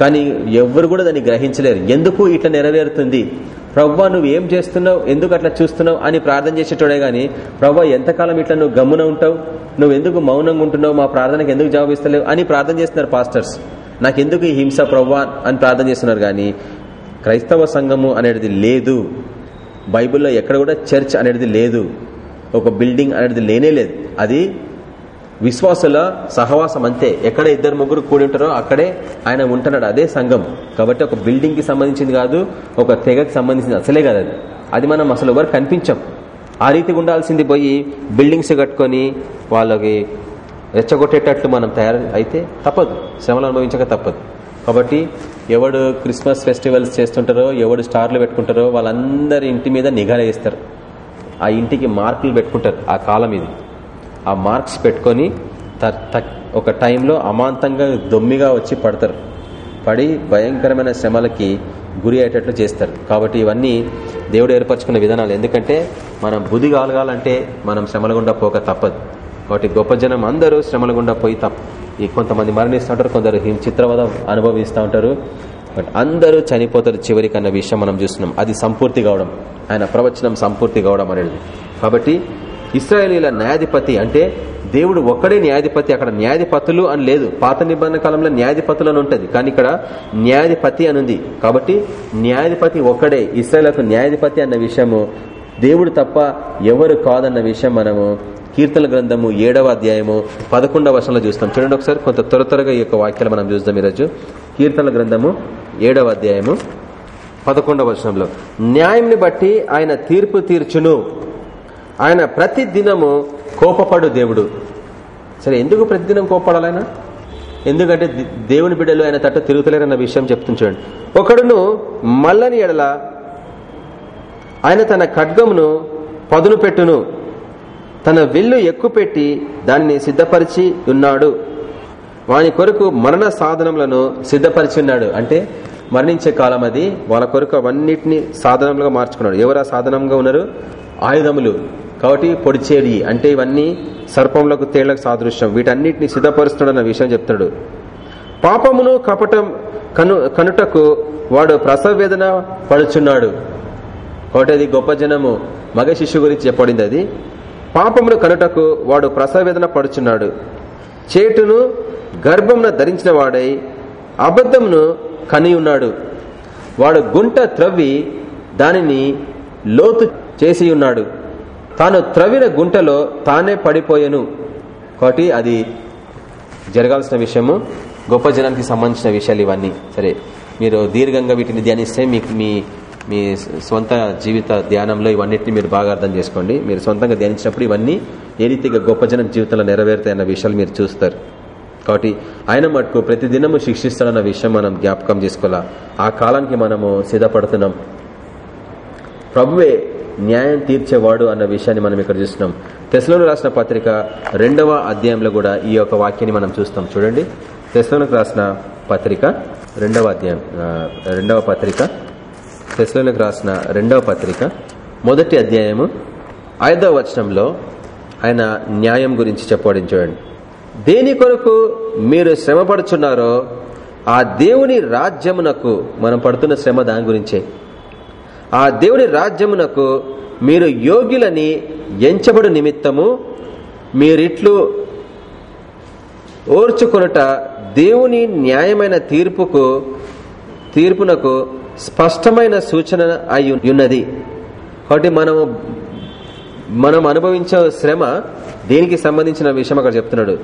కానీ ఎవరు కూడా దాన్ని గ్రహించలేరు. ఎందుకు ఇట్లా నెరవేరుతుంది? ప్రవ్వా నువ్వు ఏం చేస్తున్నావు? ఎందుకు అట్లా చూస్తున్నావు? అని ప్రార్థన చేసేటోడే గాని ప్రవ్వా ఎంతకాలం ఇట్లా నువ్వు గమ్మున ఉంటావు? నువ్వు ఎందుకు మౌనంగా ఉంటున్నావు? మా ప్రార్థనకు ఎందుకు జవాబిస్తలేవు అని ప్రార్థన చేస్తున్నారు పాస్టర్స్. నాకెందుకు ఈ హింస ప్రవ్వా అని ప్రార్థన చేస్తున్నారు కానీ క్రైస్తవ సంఘము అనేది లేదు. బైబిల్లో ఎక్కడ కూడా చర్చ్ అనేది లేదు. ఒక బిల్డింగ్ అనేది లేనే లేదు. అది విశ్వాసుల సహవాసం అంతే. ఎక్కడ ఇద్దరు ముగ్గురు కూడి ఉంటారో అక్కడే ఆయన ఉంటున్నాడు అదే సంఘం. కాబట్టి ఒక బిల్డింగ్కి సంబంధించింది కాదు ఒక తెగకి సంబంధించింది అసలే కాదు అది. అది మనం అసలు ఎవరు కనిపించం. ఆ రీతిగా ఉండాల్సింది పోయి బిల్డింగ్స్ కట్టుకొని వాళ్ళకి రెచ్చగొట్టేటట్లు మనం తయారు అయితే తప్పదు. శ్రమలు అనుభవించక తప్పదు. కాబట్టి ఎవడు క్రిస్మస్ ఫెస్టివల్స్ చేస్తుంటారో ఎవడు స్టార్లు పెట్టుకుంటారో వాళ్ళందరి ఇంటి మీద నిఘా వేస్తారు. ఆ ఇంటికి మార్కులు పెట్టుకుంటారు ఆ కాలం ఇది. ఆ మార్క్స్ పెట్టుకొని ఒక టైంలో అమాంతంగా దొమ్మిగా వచ్చి పడతారు. పడి భయంకరమైన శ్రమలకి గురి అయ్యేటట్లు చేస్తారు. కాబట్టి ఇవన్నీ దేవుడు ఏర్పరచుకున్న విధానాలు. ఎందుకంటే మనం బుద్ధి కాలగాలంటే మనం శ్రమల గుండా పోక తప్పదు. కాబట్టి గొప్ప జనం అందరూ శ్రమల గుండా పోయి తప్ప ఈ కొంతమంది మరణిస్తుంటారు కొందరు చిత్రవద అనుభవిస్తూ ఉంటారు. బట్ అందరూ చనిపోతారు చివరికి అన్న విషయం మనం చూస్తున్నాం. అది సంపూర్తి కావడం ఆయన ప్రవచనం సంపూర్తి కావడం అనేది. కాబట్టి ఇస్రాయేలీల న్యాయాధిపతి అంటే దేవుడు ఒక్కడే న్యాయాధిపతి అక్కడ న్యాయాధిపతులు అని లేదు. పాత నిబంధన కాలంలో న్యాయాధిపతులు అని ఉంటుంది. కానీ ఇక్కడ న్యాయాధిపతి అనుంది కాబట్టి న్యాయాధిపతి ఒక్కడే ఇస్రాయలకు న్యాయాధిపతి అన్న విషయము దేవుడు తప్ప ఎవరు కాదన్న విషయం మనము కీర్తన గ్రంథము ఏడవ అధ్యాయము పదకొండవ వర్షంలో చూస్తాం. చూడండి ఒకసారి కొంత త్వర త్వరగా ఈ యొక్క వాక్యాలు మనం చూస్తాం ఈరోజు. కీర్తన గ్రంథము ఏడవ అధ్యాయము పదకొండవ వర్షంలో న్యాయంని బట్టి ఆయన తీర్పు తీర్చును. ఆయన ప్రతి దినము కోపపడు దేవుడు. సరే ఎందుకు ప్రతిదినం కోపడాలైనా ఎందుకంటే దేవుని బిడ్డలు ఆయన తట్టు తిరుగుతలేరన్న విషయం చెప్తుంది చూడండి. ఒకడును మల్లని ఎడల ఆయన తన ఖడ్గమును పదును పెట్టును. తన విల్లు ఎక్కుపెట్టి దాన్ని సిద్ధపరిచి ఉన్నాడు. వాని కొరకు మరణ సాధనములను సిద్ధపరిచి ఉన్నాడు. అంటే మరణించే కాలం అది. వాళ్ళ కొరకు అవన్నిటిని సాధనములుగా మార్చుకున్నాడు. ఎవరు ఆ సాధనంగా ఉన్నారు? ఆయుధములు. కాబట్టి పొడిచేవి అంటే ఇవన్నీ సర్పములకు తేళ్ళకు సాదృశ్యం. వీటన్నిటిని సిద్ధపరుస్తున్నాడు అన్న విషయం చెప్తాడు పాపమును కపటం కను కనుటకు వాడు ప్రసవ వేదన పడుచున్నాడు. కాబట్టి అది గొప్ప జనము. మగ శిష్యు గురించి చెప్పబడింది అది. పాపమును కనుటకు వాడు ప్రసవ వేదన పడుచున్నాడు. చేటును గర్భమున ధరించిన వాడై అబద్ధమును కని ఉన్నాడు. వాడు గుంట త్రవ్వి దానిని లోతు చేసి ఉన్నాడు. తాను త్రవిన గుంటలో తానే పడిపోయాను. కాబట్టి అది జరగాల్సిన విషయము గొప్ప జనానికి సంబంధించిన విషయాలు ఇవన్నీ. సరే మీరు దీర్ఘంగా వీటిని ధ్యానిస్తే మీకు మీ మీ సొంత జీవిత ధ్యానంలో ఇవన్నిటిని మీరు బాగా అర్థం చేసుకోండి. మీరు సొంతంగా ధ్యానించినప్పుడు ఇవన్నీ ఏ రీతిగా గొప్ప జనం జీవితంలో నెరవేరుతాయన్న విషయాలు మీరు చూస్తారు. కాబట్టి ఆయన మటుకు ప్రతి దినము శిక్షిస్తాడన్న విషయం మనం జ్ఞాపకం చేసుకోవాలా? ఆ కాలానికి మనము సిద్ధపడుతున్నాం. ప్రభువే న్యాయం తీర్చేవాడు అన్న విషయాన్ని మనం ఇక్కడ చూస్తున్నాం. తెసలోను రాసిన పత్రిక రెండవ అధ్యాయంలో కూడా ఈ యొక్క వాక్యాన్ని మనం చూస్తాం. చూడండి. తెసలోనికి రాసిన పత్రిక రెండవ అధ్యాయం రెండవ పత్రిక. తెసలోనికి రాసిన రెండవ పత్రిక మొదటి అధ్యాయము ఐదవ వచనంలో ఆయన న్యాయం గురించి చెప్పడం చూడండి. దేని కొరకు మీరు శ్రమపడుచున్నారో ఆ దేవుని రాజ్యమునకు మనం పడుతున్న శ్రమ దాని గురించే. ఆ దేవుని రాజ్యమునకు మీరు యోగ్యులని ఎంచబడు నిమిత్తము మీరిట్లు ఓర్చుకొనుట దేవుని న్యాయమైన తీర్పుకు తీర్పునకు స్పష్టమైన సూచన అయి ఉన్నది. కాబట్టి మనము మనం అనుభవించే శ్రమ దేనికి సంబంధించిన విషయం అక్కడ చెప్తున్నాడు.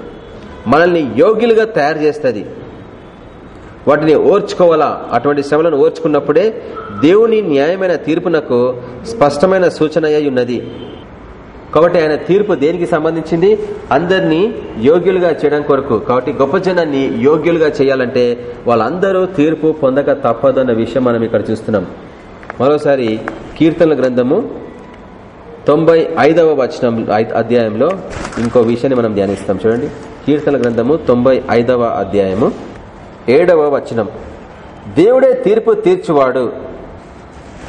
మనల్ని యోగ్యులుగా తయారు చేస్తుంది. వాటిని ఓర్చుకోవాలా? అటువంటి శ్రమలను ఓర్చుకున్నప్పుడే దేవుని న్యాయమైన తీర్పునకు స్పష్టమైన సూచన అయి ఉన్నది. కాబట్టి ఆయన తీర్పు దేనికి సంబంధించింది? అందరినీ యోగ్యులుగా చేయడం కొరకు. కాబట్టి గొప్ప జనాన్ని యోగ్యులుగా చేయాలంటే వాళ్ళందరూ తీర్పు పొందక తప్పదన్న విషయం మనం ఇక్కడ చూస్తున్నాం. మరోసారి కీర్తనల గ్రంథము తొంభై ఐదవ వచనం అధ్యాయంలో ఇంకో విషయాన్ని మనం ధ్యానిస్తాం. చూడండి. కీర్తన గ్రంథము తొంభై ఐదవ అధ్యాయము ఏడవ వచనం. దేవుడే తీర్పు తీర్చువాడు.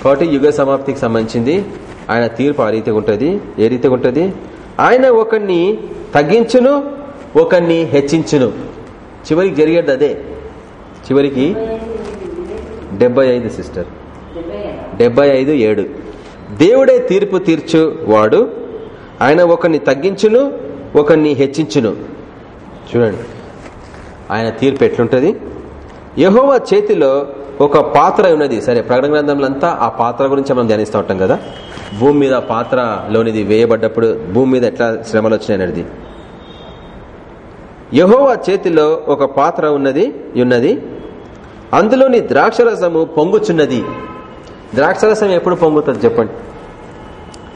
కాబట్టి యుగ సమాప్తికి సంబంధించింది. ఆయన తీర్పు ఆ రీతిగా ఉంటుంది. ఏ రీతిగా ఉంటుంది? ఆయన ఒకరిని తగ్గించును ఒకరిని హెచ్చించును. చివరికి జరిగేది అదే. చివరికి డెబ్బై ఐదు సిస్టర్. డెబ్బై ఐదు ఏడు. దేవుడే తీర్పు తీర్చు వాడు ఆయన ఒకరిని తగ్గించును ఒకరిని హెచ్చించును. చూడండి. ఆయన తీర్పు ఎట్లుంటది? యహోవా చేతిలో ఒక పాత్ర ఉన్నది. సరే ప్రకటన గ్రంథంలో అంతా ఆ పాత్ర గురించి మనం ధ్యానిస్తూ ఉంటాం కదా? భూమి మీద పాత్రలోనిది వేయబడ్డప్పుడు భూమి మీద ఎట్లా శ్రమలు వచ్చినాయనేది యహోవా చేతిలో ఒక పాత్ర ఉన్నది ఉన్నది. అందులోని ద్రాక్షరసము పొంగుచున్నది. ద్రాక్షరసం ఎప్పుడు పొంగుతుంది చెప్పండి?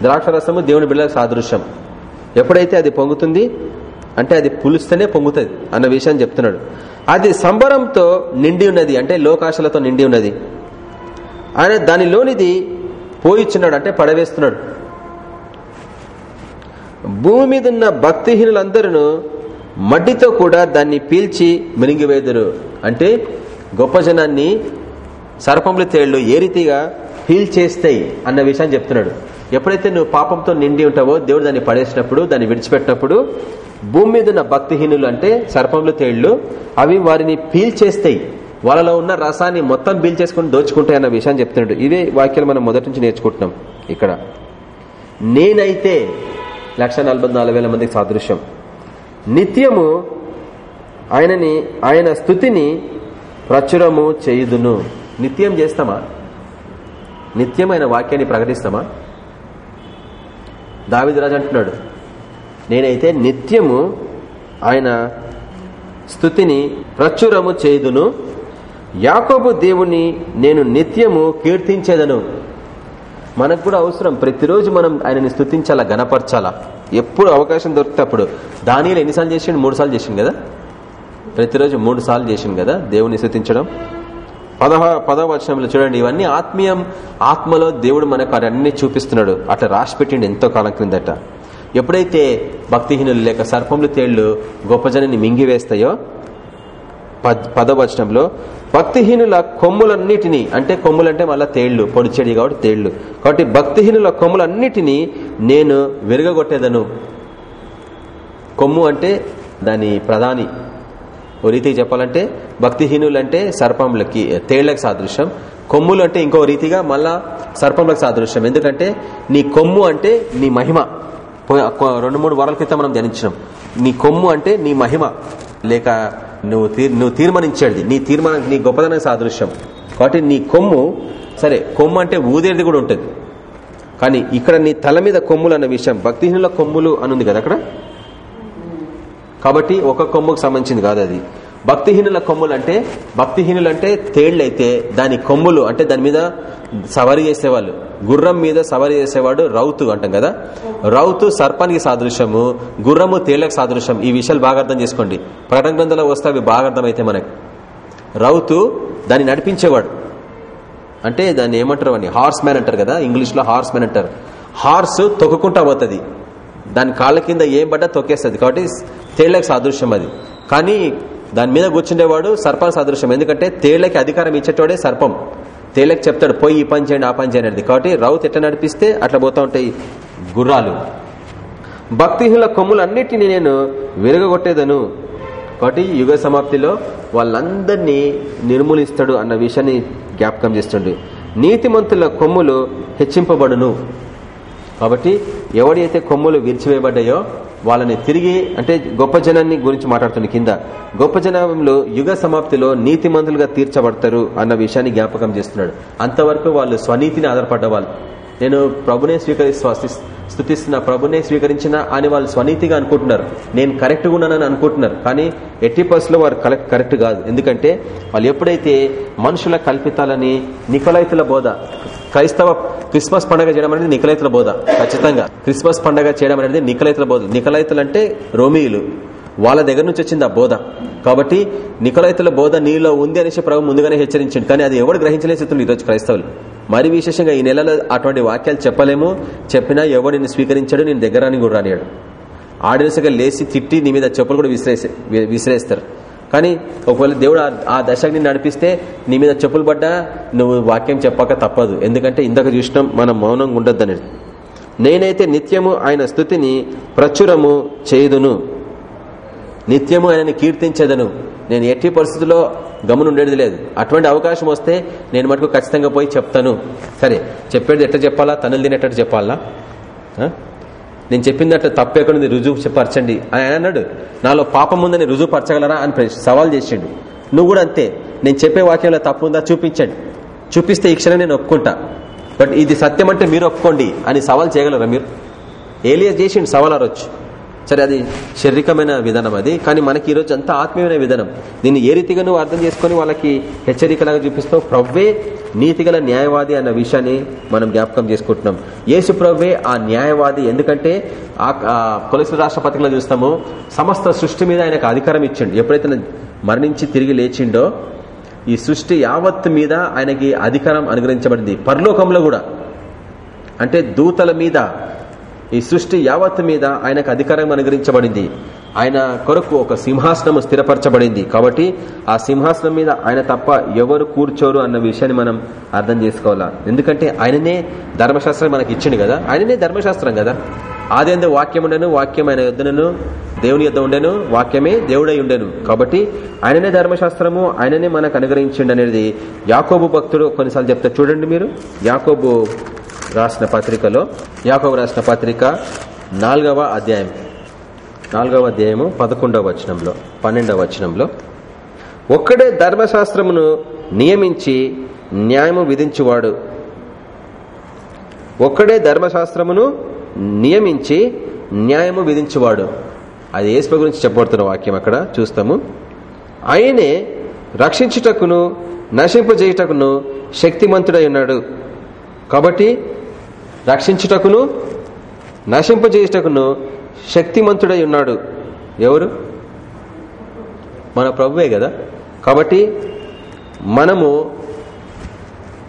ద్రాక్షరసము దేవుని బిళ్ళకు సాదృశ్యం. ఎప్పుడైతే అది పొంగుతుంది? అంటే అది పులుస్తేనే పొంగుతుంది అన్న విషయాన్ని చెప్తున్నాడు. అది సంబరంతో నిండి ఉన్నది. అంటే లోకాశలతో నిండి ఉన్నది. ఆయన దానిలోనిది పోయిచ్చున్నాడు అంటే పడవేస్తున్నాడు. భూమి మీద ఉన్న భక్తిహీనులందరూ మడ్డితో కూడా దాన్ని పీల్చి మినిగివేదురు. అంటే గొప్ప జనాన్ని సర్పములు తేళ్ళు ఏ రీతిగా హీల్ చేస్తాయి అన్న విషయాన్ని చెప్తున్నాడు. ఎప్పుడైతే నువ్వు పాపంతో నిండి ఉంటావో దేవుడు దాన్ని పడేసినప్పుడు దాన్ని విడిచిపెట్టినప్పుడు భూమి మీద ఉన్న భక్తిహీనులు అంటే సర్పములు తేళ్ళు అవి వారిని పీల్చేస్తాయి. వాళ్ళలో ఉన్న రసాన్ని మొత్తం పీల్చేసుకుని దోచుకుంటాయి అన్న విషయాన్ని చెప్తున్నాడు. ఇదే వాక్యాలు మనం మొదటి నుంచి నేర్చుకుంటున్నాం ఇక్కడ. నేనైతే లక్ష మందికి సాదృశ్యం. నిత్యము ఆయనని ఆయన స్థుతిని ప్రచురము చేయుదును. నిత్యం చేస్తామా? నిత్యం ఆయన వాక్యాన్ని ప్రకటిస్తామా? దావిదరాజు అంటున్నాడు నేనైతే నిత్యము ఆయన స్థుతిని ప్రచురము చేయుదును. యాకోబు దేవుని నేను నిత్యము కీర్తించేదను. మనకు కూడా అవసరం. ప్రతిరోజు మనం ఆయనని స్థుతించాలా గనపరచాలా ఎప్పుడు అవకాశం దొరికితే అప్పుడు. దానిలో ఎన్నిసార్లు చేసిండు? మూడు సార్లు చేసిండు కదా? ప్రతిరోజు మూడు సార్లు చేసిండు కదా దేవుని స్థుతించడం? పదహ పదవచనంలో చూడండి. ఇవన్నీ ఆత్మీయం ఆత్మలో దేవుడు మనకు అన్ని చూపిస్తున్నాడు. అట్లా రాసి పెట్టిండు ఎంతో కాలం క్రిందట. ఎప్పుడైతే భక్తిహీనులు లేక సర్పములు తేళ్ళు గొప్ప జనాన్ని మింగివేస్తాయో పదవచనంలో భక్తిహీనుల కొమ్ములన్నిటినీ అంటే కొమ్ములంటే మళ్ళీ తేళ్ళు పొడి చెడి కాబట్టి తేళ్ళు. కాబట్టి భక్తిహీనుల కొమ్ములన్నిటినీ నేను విరగొట్టేదను కొమ్ము అంటే దాని ప్రధాని. ఓ రీతికి చెప్పాలంటే భక్తిహీనులు అంటే సర్పంలకి తేళ్ళకు సాదృశ్యం. కొమ్ములు అంటే ఇంకో రీతిగా మళ్ళా సర్పంలకు సాదృశ్యం. ఎందుకంటే నీ కొమ్ము అంటే నీ మహిమ. రెండు మూడు వారాల క్రితం మనం ధ్యానించినాం. నీ కొమ్ము అంటే నీ మహిమ. లేక నువ్వు నువ్వు తీర్మానించేది. నీ తీర్మానం నీ గొప్పదనం సాదృశ్యం. కాబట్టి నీ కొమ్ము సరే కొమ్ము అంటే ఊదేది కూడా ఉంటుంది. కానీ ఇక్కడ నీ తల మీద కొమ్ములు అన్న విషయం భక్తిహీనుల కొమ్ములు అనుంది కదా అక్కడ? కాబట్టి ఒక కొమ్ముకు సంబంధించింది కాదు అది. భక్తిహీనుల కొమ్ములు అంటే భక్తిహీనులు అంటే తేళ్ళైతే దాని కొమ్ములు అంటే దాని మీద సవారీ చేసేవాళ్ళు. గుర్రం మీద సవారీ చేసేవాడు రౌతు అంటాం కదా. రౌతు సర్పానికి సాదృశ్యము గుర్రము తేళ్ళకు సాదృశ్యం. ఈ విషయాలు బాగా అర్థం చేసుకోండి. ప్రకటన గ్రంథంలో వస్తే అవి బాగా అర్థమైతే మనకి. రౌతు దాన్ని నడిపించేవాడు. అంటే దాన్ని ఏమంటారు అని హార్స్ మ్యాన్ అంటారు కదా ఇంగ్లీష్లో హార్స్ మ్యాన్ అంటారు. హార్స్ తొక్కుకుంటా పోతుంది. దాని కాళ్ళ కింద ఏం పడ్డా తొక్కేస్తుంది. కాబట్టి తేళ్ళకు సాదృశ్యం అది. కానీ దాని మీద కూర్చుండేవాడు సర్పం సాదృశ్యం. ఎందుకంటే తేళ్ళకి అధికారం ఇచ్చేటోడే సర్పం. తేళ్ళకి చెప్తాడు పోయి ఈ పని చేయండి ఆ పని చేయండి కాబట్టి రౌత్ ఎట్లా నడిపిస్తే అట్లా పోతా ఉంటాయి గుర్రాలు. భక్తిహీనుల కొమ్ములన్నిటినీ నేను విరగొట్టేదను కాబట్టి యుగ సమాప్తిలో వాళ్ళందరినీ నిర్మూలిస్తాడు అన్న విషయాన్ని జ్ఞాపకం చేస్తుండే. నీతిమంతుల కొమ్ములు హెచ్చింపబడును. కాబట్టి ఎవడైతే కొమ్ములు విరిచివేయబడ్డాయో వాళ్ళని తిరిగి అంటే గొప్ప జనాన్ని గురించి మాట్లాడుతుంది కింద గొప్ప జనంలో యుగ సమాప్తిలో నీతిమంతులుగా తీర్చబడతారు అన్న విషయాన్ని జ్ఞాపకం చేస్తున్నాడు. అంతవరకు వాళ్ళు స్వనీతిని ఆధారపడ్డ వాళ్ళు నేను ప్రభునే స్వీకరి స్థుతిస్తున్న ప్రభునే స్వీకరించిన అని వాళ్ళు స్వనీతిగా అనుకుంటున్నారు. నేను కరెక్ట్గా ఉన్నానని అనుకుంటున్నారు. కానీ ఎట్టి లో వారు కరెక్ట్ కాదు. ఎందుకంటే వాళ్ళు ఎప్పుడైతే మనుషుల కల్పితాలని నికలైతుల బోధ క్రైస్తవ క్రిస్మస్ పండుగ చేయడం అనేది నికలైతుల బోధ. ఖచ్చితంగా. క్రిస్మస్ పండుగ చేయడం అనేది నికలైతుల బోధ. నికలైతులు అంటే రోమియులు. వాళ్ళ దగ్గర నుంచి వచ్చింది ఆ బోధ. కాబట్టి నికలైతుల బోధ నీలో ఉంది అనేసి ప్రభు ముందుగానే హెచ్చరించండి. కానీ అది ఎవడు గ్రహించలే స్థితులు ఈరోజు క్రైస్తవులు. మరి విశేషంగా ఈ నెలలో అటువంటి వాక్యాలు చెప్పలేము. చెప్పినా ఎవడిని స్వీకరించాడు నేను దగ్గరాని కూడా రానియాడు ఆడినసగా లేచి తిట్టి నీ మీద చెప్పులు కూడా విసిరేసే విసిరేస్తారు. కానీ ఒకవేళ దేవుడు ఆ దశని నడిపిస్తే నీ మీద చెప్పులు పడ్డా నువ్వు వాక్యం చెప్పక తప్పదు. ఎందుకంటే ఇందాక చూసినాం మనం మౌనంగా ఉండొద్దు అనేది నేనైతే నిత్యము ఆయన స్థుతిని ప్రచురము చేయుదును. నిత్యము ఆయనని కీర్తించేదను. నేను ఎట్టి పరిస్థితుల్లో గమనుండేది లేదు. అటువంటి అవకాశం వస్తే నేను మటుకు ఖచ్చితంగా పోయి చెప్తాను. సరే చెప్పేది ఎట్లా చెప్పాలా? తనులు తినేటట్టు చెప్పాలా? నేను చెప్పింది అట్లా తప్పెక్కడుంది రుజువు పరచండి అని ఆయన అన్నాడు నాలో పాపం ఉందని రుజువు పరచగలరా అని సవాల్ చేసిండు. నువ్వు కూడా అంతే. నేను చెప్పే వాక్యంలో తప్పు ఉందా? చూపించండి. చూపిస్తే ఈ క్షణం నేను ఒప్పుకుంటా. బట్ ఇది సత్యం అంటే మీరు ఒప్పుకోండి అని సవాల్ చేయగలరా మీరు? ఏలియస్ చేసిండు సవాల్ అరొచ్చు సరే అది శారీరకమైన విధానం అది. కానీ మనకి ఈరోజు అంత ఆత్మీయమైన విధానం. దీన్ని ఏ రీతిగా నువ్వు అర్థం చేసుకుని వాళ్ళకి హెచ్చరికలాగా చూపిస్తావు? ప్రవ్వే నీతిగల న్యాయవాది అన్న విషయాన్ని మనం జ్ఞాపకం చేసుకుంటున్నాం. యేసు ప్రవ్వే ఆ న్యాయవాది ఎందుకంటే ఆ కొలసి రాష్ట్రపతిలో చూస్తాము సమస్త సృష్టి మీద ఆయనకు అధికారం ఇచ్చిండు. ఎప్పుడైతే మరణించి తిరిగి లేచిండో ఈ సృష్టి యావత్ మీద ఆయనకి అధికారం అనుగ్రహించబడింది. పరలోకంలో కూడా. అంటే దూతల మీద ఈ సృష్టి యావత్ మీద ఆయనకు అధికారం అనుగ్రహించబడింది. ఆయన కొరకు ఒక సింహాసనం స్థిరపరచబడింది. కాబట్టి ఆ సింహాసనం మీద ఆయన తప్ప ఎవరు కూర్చోరు అన్న విషయాన్ని మనం అర్థం చేసుకోవాలా? ఎందుకంటే ఆయననే ధర్మశాస్త్రం మనకి ఇచ్చిండు కదా? ఆయననే ధర్మశాస్త్రం కదా? ఆదేందో వాక్యం ఉండను వాక్యం ఆయన యుద్ధనను దేవుని యుద్ధ ఉండెను వాక్యమే దేవుడై ఉండెను. కాబట్టి ఆయననే ధర్మశాస్త్రము ఆయననే మనకు అనుగ్రహించండి అనేది యాకోబు భక్తుడు కొన్నిసార్లు చెప్తారు చూడండి మీరు యాకోబు రాసిన పత్రికలో యాకోబు రాసిన పత్రిక నాలుగవ అధ్యాయం. నాలుగవ అధ్యాయము పదకొండవ వచనంలో పన్నెండవ వచనంలో. ఒక్కడే ధర్మశాస్త్రమును నియమించి న్యాయము విధించువాడు. ఒక్కడే ధర్మశాస్త్రమును నియమించి న్యాయము విధించువాడు. అది ఏసుప గురించి చెప్పబడుతున్న వాక్యం అక్కడ చూస్తాము. ఆయనే రక్షించుటకును నశింపజేయుటకును శక్తిమంతుడై ఉన్నాడు. కాబట్టి రక్షించుటకును నశింపజేయుటకును శక్తిమంతుడై ఉన్నాడు. ఎవరు? మన ప్రభువే కదా. కాబట్టి మనము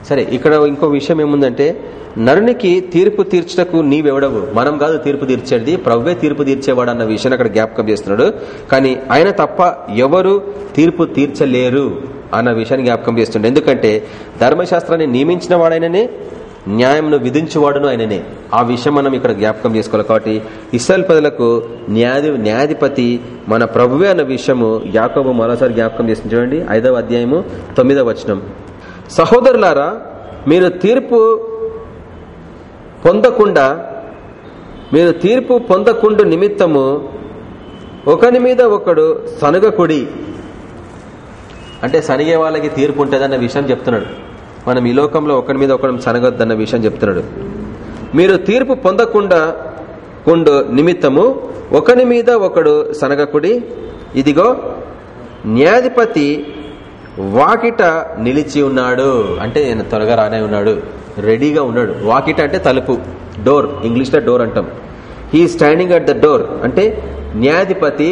సరే ఇక్కడ ఇంకో విషయం ఏముందంటే నరునికి తీర్పు తీర్చటకు నీవెవడవు? మనం కాదు తీర్పు తీర్చేది. ప్రవ్వే తీర్పు తీర్చేవాడు అన్న విషయాన్ని అక్కడ జ్ఞాపకం చేస్తున్నాడు. కానీ ఆయన తప్ప ఎవరు తీర్పు తీర్చలేరు అన్న విషయాన్ని జ్ఞాపకం చేస్తుండే ఎందుకంటే ధర్మశాస్త్రాన్ని నియమించిన వాడైననే న్యాయంను విధించువాడును ఆయననే. ఆ విషయం మనం ఇక్కడ జ్ఞాపకం చేసుకోవాలి కాబట్టి ఇస్రాయల్ ప్రజలకు న్యాయ న్యాయాధిపతి మన ప్రభువే అన్న విషయము యాకోబు మరోసారి జ్ఞాపకం చేసిన చూడండి ఐదవ అధ్యాయము తొమ్మిదవ వచనం. సహోదరులారా మీరు తీర్పు పొందకుండా మీరు తీర్పు పొందకుండా నిమిత్తము ఒకని మీద ఒకడు సనుగకుడి. అంటే సనిగే వాళ్ళకి తీర్పు ఉంటుందన్న విషయం చెప్తున్నాడు. మనం ఈ లోకంలో ఒకరి మీద ఒకరి సనగొద్దన్న విషయం చెప్తున్నాడు. మీరు తీర్పు పొందకుండా కొండు నిమిత్తము ఒకని మీద ఒకడు సనగకుడి ఇదిగో న్యాధిపతి వాకిట నిలిచి ఉన్నాడు. అంటే నేను త్వరగా రానే ఉన్నాడు. రెడీగా ఉన్నాడు. వాకిట అంటే తలుపు డోర్ ఇంగ్లీష్లో డోర్ అంటాం. He standing at the door అంటే న్యాయాధిపతి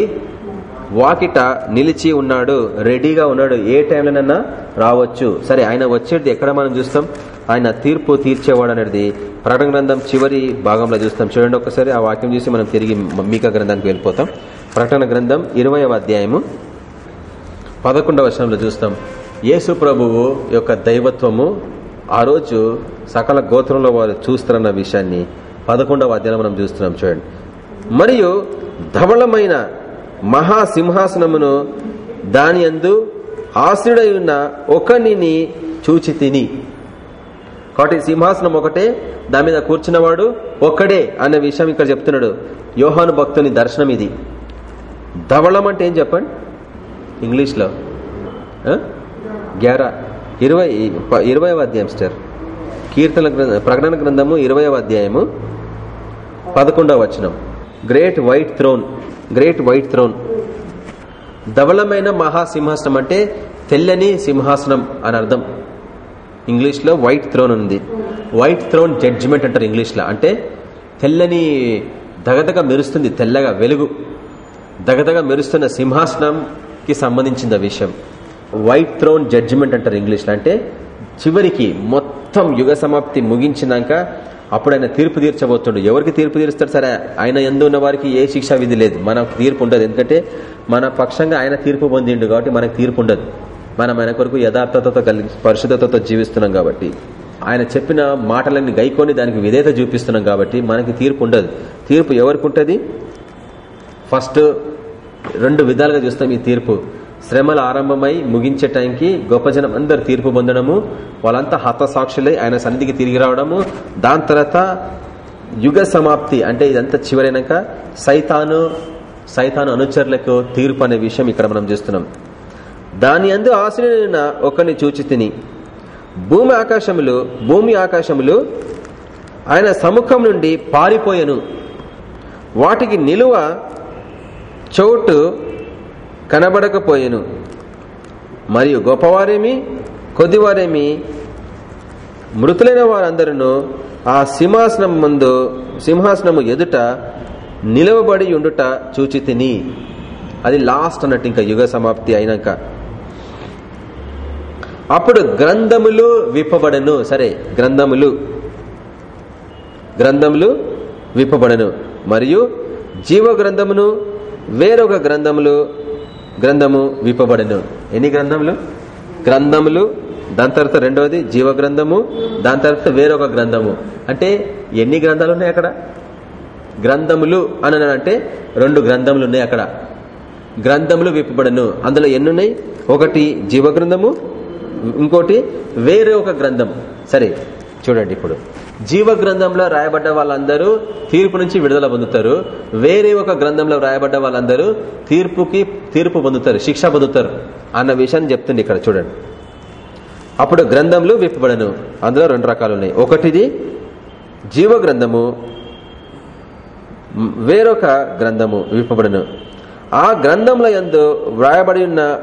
వాకిట నిలిచి ఉన్నాడు రెడీగా ఉన్నాడు. ఏ టైంలోనన్నా రావచ్చు. సరే ఆయన వచ్చేది ఎక్కడ మనం చూస్తాం? ఆయన తీర్పు తీర్చేవాడు అనేది ప్రకటన గ్రంథం చివరి భాగంలో చూస్తాం. చూడండి ఒకసారి ఆ వాక్యం చూసి మనం తిరిగి మీక గ్రంథానికి వెళ్ళిపోతాం. ప్రకటన గ్రంథం ఇరవయవ అధ్యాయము పదకొండవ వర్షంలో చూస్తాం. యేసు ప్రభువు యొక్క దైవత్వము ఆ రోజు సకల గోత్రంలో వారు చూస్తారన్న విషయాన్ని పదకొండవ అధ్యాయం మనం చూస్తున్నాం. చూడండి. మరియు ధవళమైన మహాసింహాసనమును దాని అందు ఆశ్రుడై ఉన్న ఒకనిని చూచి తిని కాబట్టి సింహాసనం ఒకటే దాని మీద కూర్చున్నవాడు ఒక్కడే అనే విషయం ఇక్కడ చెప్తున్నాడు. యోహాను భక్తుని దర్శనం ఇది. ధవళం అంటే ఏం చెప్పండి? ఇంగ్లీష్లో. గ్యారా. ఇరవై ఇరవైవ అధ్యాయం స్టార్ కీర్తన ప్రకటన గ్రంథము ఇరవై అధ్యాయము పదకొండవ వచనం. Great white throne great white throne ధవళమైన మహాసింహాసనం అంటే తెల్లని సింహాసనం అని అర్థం. ఇంగ్లీష్లో వైట్ థ్రోన్ ఉంది. వైట్ థ్రోన్ జడ్జిమెంట్ అంటారు ఇంగ్లీష్లో. అంటే తెల్లని దగదగ మెరుస్తుంది తెల్లగా వెలుగు. దగదగ మెరుస్తున్న సింహాసనంకి సంబంధించిన విషయం. వైట్ థ్రోన్ జడ్జిమెంట్ అంటారు ఇంగ్లీష్లో. అంటే చివరికి మొత్తం యుగ సమాప్తి ముగించినాక అప్పుడు ఆయన తీర్పు తీర్చబోతుండు. ఎవరికి తీర్పు తీరుస్తాడు? సరే ఆయన ఎందు ఉన్న వారికి ఏ శిక్ష విధి లేదు. మనకు తీర్పు ఉండదు. ఎందుకంటే మన పక్షంగా ఆయన తీర్పు పొందిండు కాబట్టి మనకు తీర్పు ఉండదు. మనం ఆయన కొరకు యథార్థతతో కలిగి పరిశుద్ధతతో జీవిస్తున్నాం కాబట్టి ఆయన చెప్పిన మాటలన్నీ గైకొని దానికి విధేత చూపిస్తున్నాం కాబట్టి మనకి తీర్పు ఉండదు. తీర్పు ఎవరికి ఉంటుంది? ఫస్ట్ రెండు విధాలుగా చూస్తాం ఈ తీర్పు. శ్రమలు ఆరంభమై ముగించే టైంకి గొప్ప జనం అందరు తీర్పు పొందడము వాళ్ళంతా హతసాక్షులై ఆయన సన్నిధికి తిరిగి రావడము దాని తర్వాత యుగ సమాప్తి అంటే ఇదంతా చివరైనాక సైతాను సైతాను అనుచరులకు తీర్పు అనే విషయం ఇక్కడ మనం చూస్తున్నాం. దాని అందు ఆశ్రయన ఒకరిని చూచి తిని భూమి ఆకాశములు భూమి ఆకాశములు ఆయన సముఖం నుండి పారిపోయెను. వాటికి నిలువ చోటు కనబడకపోయెను. మరియు గొప్పవారేమి? కొద్దివారేమి? మృతులైన వారందరూ ఆ సింహాసనం ముందు సింహాసనము ఎదుట నిలవబడి ఉండుట చూచి తిని అది లాస్ట్ అన్నట్టు ఇంకా యుగ సమాప్తి అయినాక. అప్పుడు గ్రంథములు విప్పబడను. సరే గ్రంథములు. గ్రంథములు విప్పబడను. మరియు జీవ గ్రంథమును వేరొక గ్రంథములు గ్రంథము విప్పబడను ఎన్ని గ్రంథములు? గ్రంథములు దాని తర్వాత రెండవది జీవ గ్రంథము దాని తర్వాత వేరొక గ్రంథము. అంటే ఎన్ని గ్రంథాలు ఉన్నాయి అక్కడ? గ్రంథములు అని అంటే రెండు గ్రంథములు ఉన్నాయి అక్కడ. గ్రంథములు విప్పబడను అందులో ఎన్నున్నాయి? ఒకటి జీవ గ్రంథము ఇంకోటి వేరే ఒక గ్రంథం సరే చూడండి ఇప్పుడు. జీవ గ్రంథంలో రాయబడ్డ వాళ్ళందరూ తీర్పు నుంచి విడుదల పొందుతారు. వేరే ఒక గ్రంథంలో రాయబడ్డ వాళ్ళందరూ తీర్పుకి తీర్పు పొందుతారు శిక్ష పొందుతారు అన్న విషయాన్ని చెప్తుంది ఇక్కడ చూడండి. అప్పుడు గ్రంథంలో విప్పబడను. అందులో రెండు రకాలు ఉన్నాయి. ఒకటిది జీవ గ్రంథము వేరొక గ్రంథము విప్పబడను. ఆ గ్రంథంలో ఎందు వ్రాయబడి ఉన్న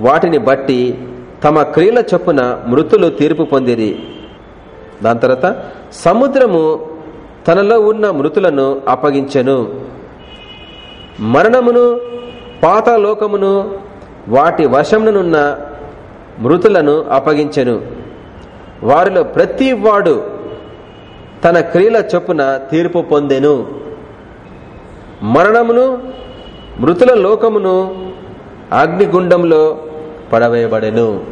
వాటిని బట్టి తమ క్రియల చొప్పున మృతులు తీర్పు పొందిరి. దాని తర్వాత సముద్రము తనలో ఉన్న మృతులను అప్పగించెను. మరణమును పాతాలోకమును వాటి వశంనున్న మృతులను అప్పగించెను. వారిలో ప్రతి వాడు తన క్రియల చొప్పున తీర్పు పొందెను. మరణమును మృతుల లోకమును అగ్నిగుండంలో పడవేయబడెను.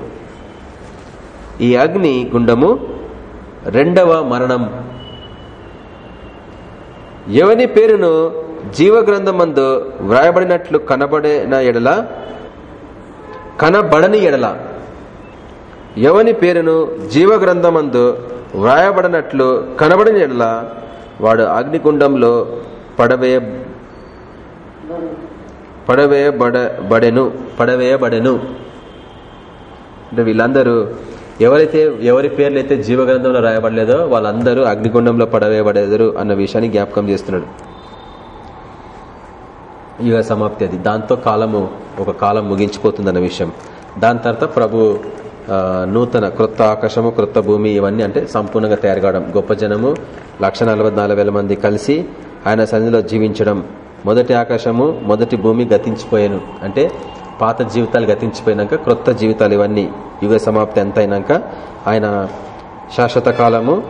ఈ అగ్ని గుండము రెండవ మరణం. ఎవని పేరును జీవగ్రంథమందు వ్రాయబడినట్లు కనబడిన ఎడల? కనబడని ఎడల. ఎవని పేరును జీవగ్రంథమందు వ్రాయబడినట్లు కనబడిన ఎడల? వాడు అగ్నిగుండంలో పడవేయ బడెను. పడవేయబడెను అంటే వీళ్ళందరూ ఎవరైతే ఎవరి పేర్లు అయితే జీవగ్రంథంలో రాయబడలేదో వాళ్ళందరూ అగ్నిగుండంలో పడవేయబడేదరు అన్న విషయాన్ని జ్ఞాపకం చేస్తున్నాడు. యుగ సమాప్తి అది. దాంతో కాలము ఒక కాలం ముగించిపోతుందన్న విషయం. దాని తర్వాత ప్రభు నూతన క్రొత్త ఆకాశము క్రొత్త భూమి ఇవన్నీ అంటే సంపూర్ణంగా తయారు కావడం గొప్ప జనము లక్ష మంది కలిసి ఆయన సన్నిధిలో జీవించడం. మొదటి ఆకాశము మొదటి భూమి గతించిపోయాను. అంటే పాత జీవితాలు గతించిపోయినాక క్రొత్త జీవితాలు ఇవన్నీ యుగ సమాప్తి ఎంత అయినాక ఆయన శాశ్వత కాలము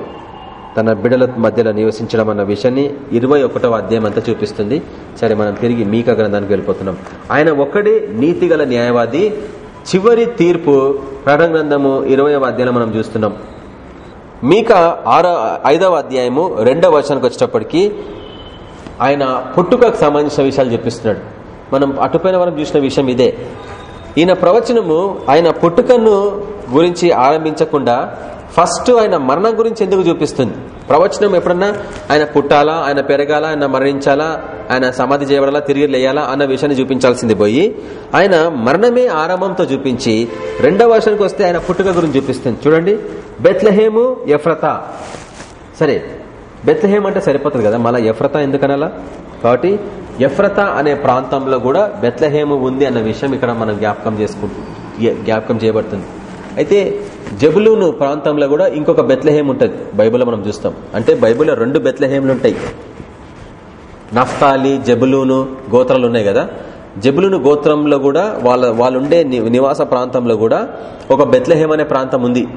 తన బిడల మధ్యలో నివసించడం అన్న విషయాన్ని ఇరవై ఒకటవ అధ్యాయం అంతా చూపిస్తుంది. సరే మనం తిరిగి మీక గ్రంథానికి వెళ్ళిపోతున్నాం. ఆయన ఒక్కడే నీతిగల న్యాయవాది. చివరి తీర్పు ప్రకటన గ్రంథము ఇరవై అధ్యాయంలో మనం చూస్తున్నాం. మీక ఆరో ఐదవ అధ్యాయము రెండవ వర్షానికి వచ్చేటప్పటికి ఆయన పుట్టుకకు సంబంధించిన విషయాలు చెప్పిస్తున్నాడు. మనం అటుపైన వరం చూసిన విషయం ఇదే. ఈయన ప్రవచనము ఆయన పుట్టుకను గురించి ఆరంభించకుండా ఫస్ట్ ఆయన మరణం గురించి ఎందుకు చూపిస్తుంది? ప్రవచనం ఎప్పుడన్నా? ఆయన పుట్టాలా? ఆయన పెరగాల? ఆయన మరణించాలా? ఆయన సమాధి చేయబడాలా? తిరిగి లేయాలా? అన్న విషయాన్ని చూపించాల్సింది పోయి ఆయన మరణమే ఆరంభంతో చూపించి రెండవ వర్షానికి వస్తే ఆయన పుట్టుక గురించి చూపిస్తుంది. చూడండి. బెత్లహేము ఎఫ్రత. సరే. బెత్లహేమ్ అంటే సరిపోతుంది కదా? మళ్ళీ ఎఫ్రత ఎందుకనాలా? కాబట్టి ఎఫ్రత అనే ప్రాంతంలో కూడా బెత్లహేము ఉంది అన్న విషయం ఇక్కడ మనం జ్ఞాపకం చేసుకుంటు జ్ఞాపకం చేయబడుతుంది. అయితే జబులూను ప్రాంతంలో కూడా ఇంకొక బెత్లహేమ్ ఉంటుంది బైబుల్లో మనం చూస్తాం. అంటే బైబుల్లో రెండు బెత్లహేములు ఉంటాయి. నఫ్తాలి జబులూను గోత్రాలు ఉన్నాయి కదా. జబులును గోత్రంలో కూడా వాళ్ళ వాళ్ళుండే నివాస ప్రాంతంలో కూడా ఒక బెత్లహేమ్ అనే ప్రాంతం ఉంది.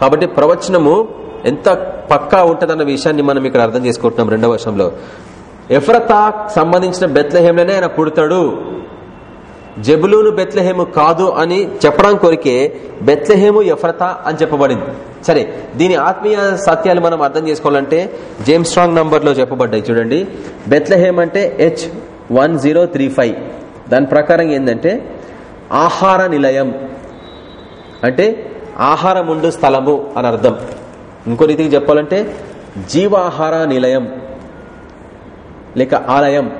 కాబట్టి ప్రవచనము ఎంత పక్కా ఉంటుందన్న విషయాన్ని మనం ఇక్కడ అర్థం చేసుకుంటున్నాం రెండవ వర్షంలో. ఎఫ్రతా సంబంధించిన బెత్లహేమ్లోనే ఆయన పుడతాడు. జబులూను బెత్లహేము కాదు అని చెప్పడం కొరికే బెత్లహేము ఎఫ్రతా అని చెప్పబడింది. సరే దీని ఆత్మీయ సత్యాలు మనం అర్థం చేసుకోవాలంటే జేమ్స్ స్ట్రాంగ్ నంబర్లో చెప్పబడ్డాయి చూడండి. బెత్లహేమ్ అంటే హెచ్ వన్ దాని ప్రకారం ఏంటంటే ఆహార నిలయం. అంటే ఆహారం ఉండు స్థలము అని అర్థం. ఇంకో రీతికి చెప్పాలంటే జీవాహార నిలయం. లేక ఆలయం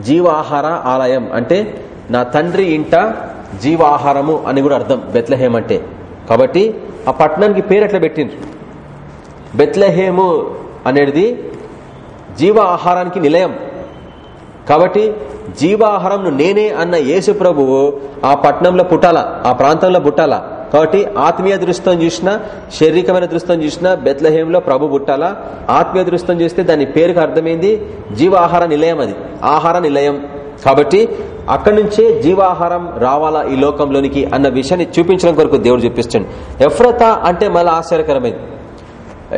జీవాహార ఆలయం అంటే నా తండ్రి ఇంట జీవాహారము అని కూడా అర్థం. బెత్లహేమ్ అంటే. కాబట్టి ఆ పట్టణానికి పేరు ఎట్లా పెట్టిండ్రు? బెత్లహేము అనేది జీవ ఆహారానికి నిలయం. కాబట్టి జీవాహారం నేనే అన్న యేసు ప్రభువు ఆ పట్టణంలో పుట్టాల ఆ ప్రాంతంలో పుట్టాలా. కాబట్టి ఆత్మీయ దృష్టం చూసినా శారీరకమైన దృష్టం చూసినా బెత్లహేంలో ప్రభు పుట్టాలా? ఆత్మీయ దృష్టం చూస్తే దాని పేరుకు అర్థమైంది జీవాహార నిలయం అది. ఆహార నిలయం. కాబట్టి అక్కడి నుంచే జీవాహారం రావాలా ఈ లోకంలోనికి అన్న విషయాన్ని చూపించడం కొరకు దేవుడు చూపిస్తాడు. ఎఫ్రత అంటే మళ్ళీ ఆశ్చర్యకరమైంది.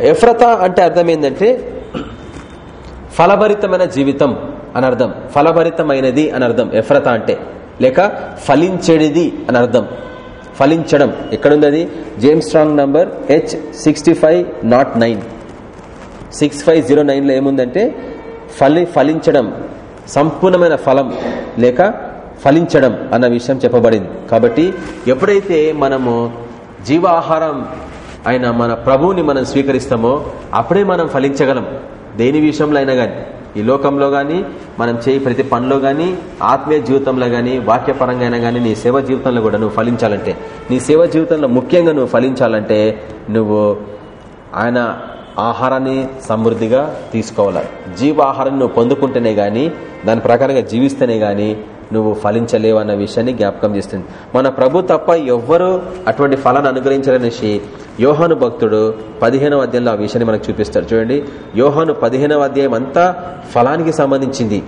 ఎఫ్రత అంటే అర్థం ఏంటంటే ఫలభరితమైన జీవితం అని అర్థం. ఫలభరితమైనది అని అర్థం. ఎఫ్రత అంటే లేక ఫలించేది అని అర్థం. ఫలించడం ఎక్కడుంది అది James strong number H sixty five naught nine. Six five zero నైన్లో ఏముందంటే ఫలి ఫలించడం సంపూర్ణమైన ఫలం లేక ఫలించడం అన్న విషయం చెప్పబడింది. కాబట్టి ఎప్పుడైతే మనము జీవాహారం అయిన మన ప్రభువుని మనం స్వీకరిస్తామో అప్పుడే మనం ఫలించగలం. దేని విషయంలో అయినా కానీ ఈ లోకంలో గాని మనం చేయి ప్రతి పనిలో గాని ఆత్మీయ జీవితంలో గాని వాక్యపరంగా అయినా గానీ నీ సేవ జీవితంలో కూడా నువ్వు ఫలించాలంటే నీ సేవ జీవితంలో ముఖ్యంగా నువ్వు ఫలించాలంటే నువ్వు ఆయన ఆహారాన్ని సమృద్ధిగా తీసుకోవాలి. జీవాహారాన్ని నువ్వు పొందుకుంటేనే కానీ దాని ప్రకారంగా జీవిస్తేనే కానీ నువ్వు ఫలించలేవు అన్న విషయాన్ని జ్ఞాపకం చేస్తుంది. మన ప్రభు తప్ప ఎవ్వరూ అటువంటి ఫలాన్ని అనుగ్రహించాలనేసి యోహాను భక్తుడు పదిహేనవ అధ్యాయంలో ఆ విషయాన్ని మనకు చూపిస్తారు చూడండి యోహాను పదిహేనవ అధ్యాయం అంతా ఫలానికి సంబంధించింది.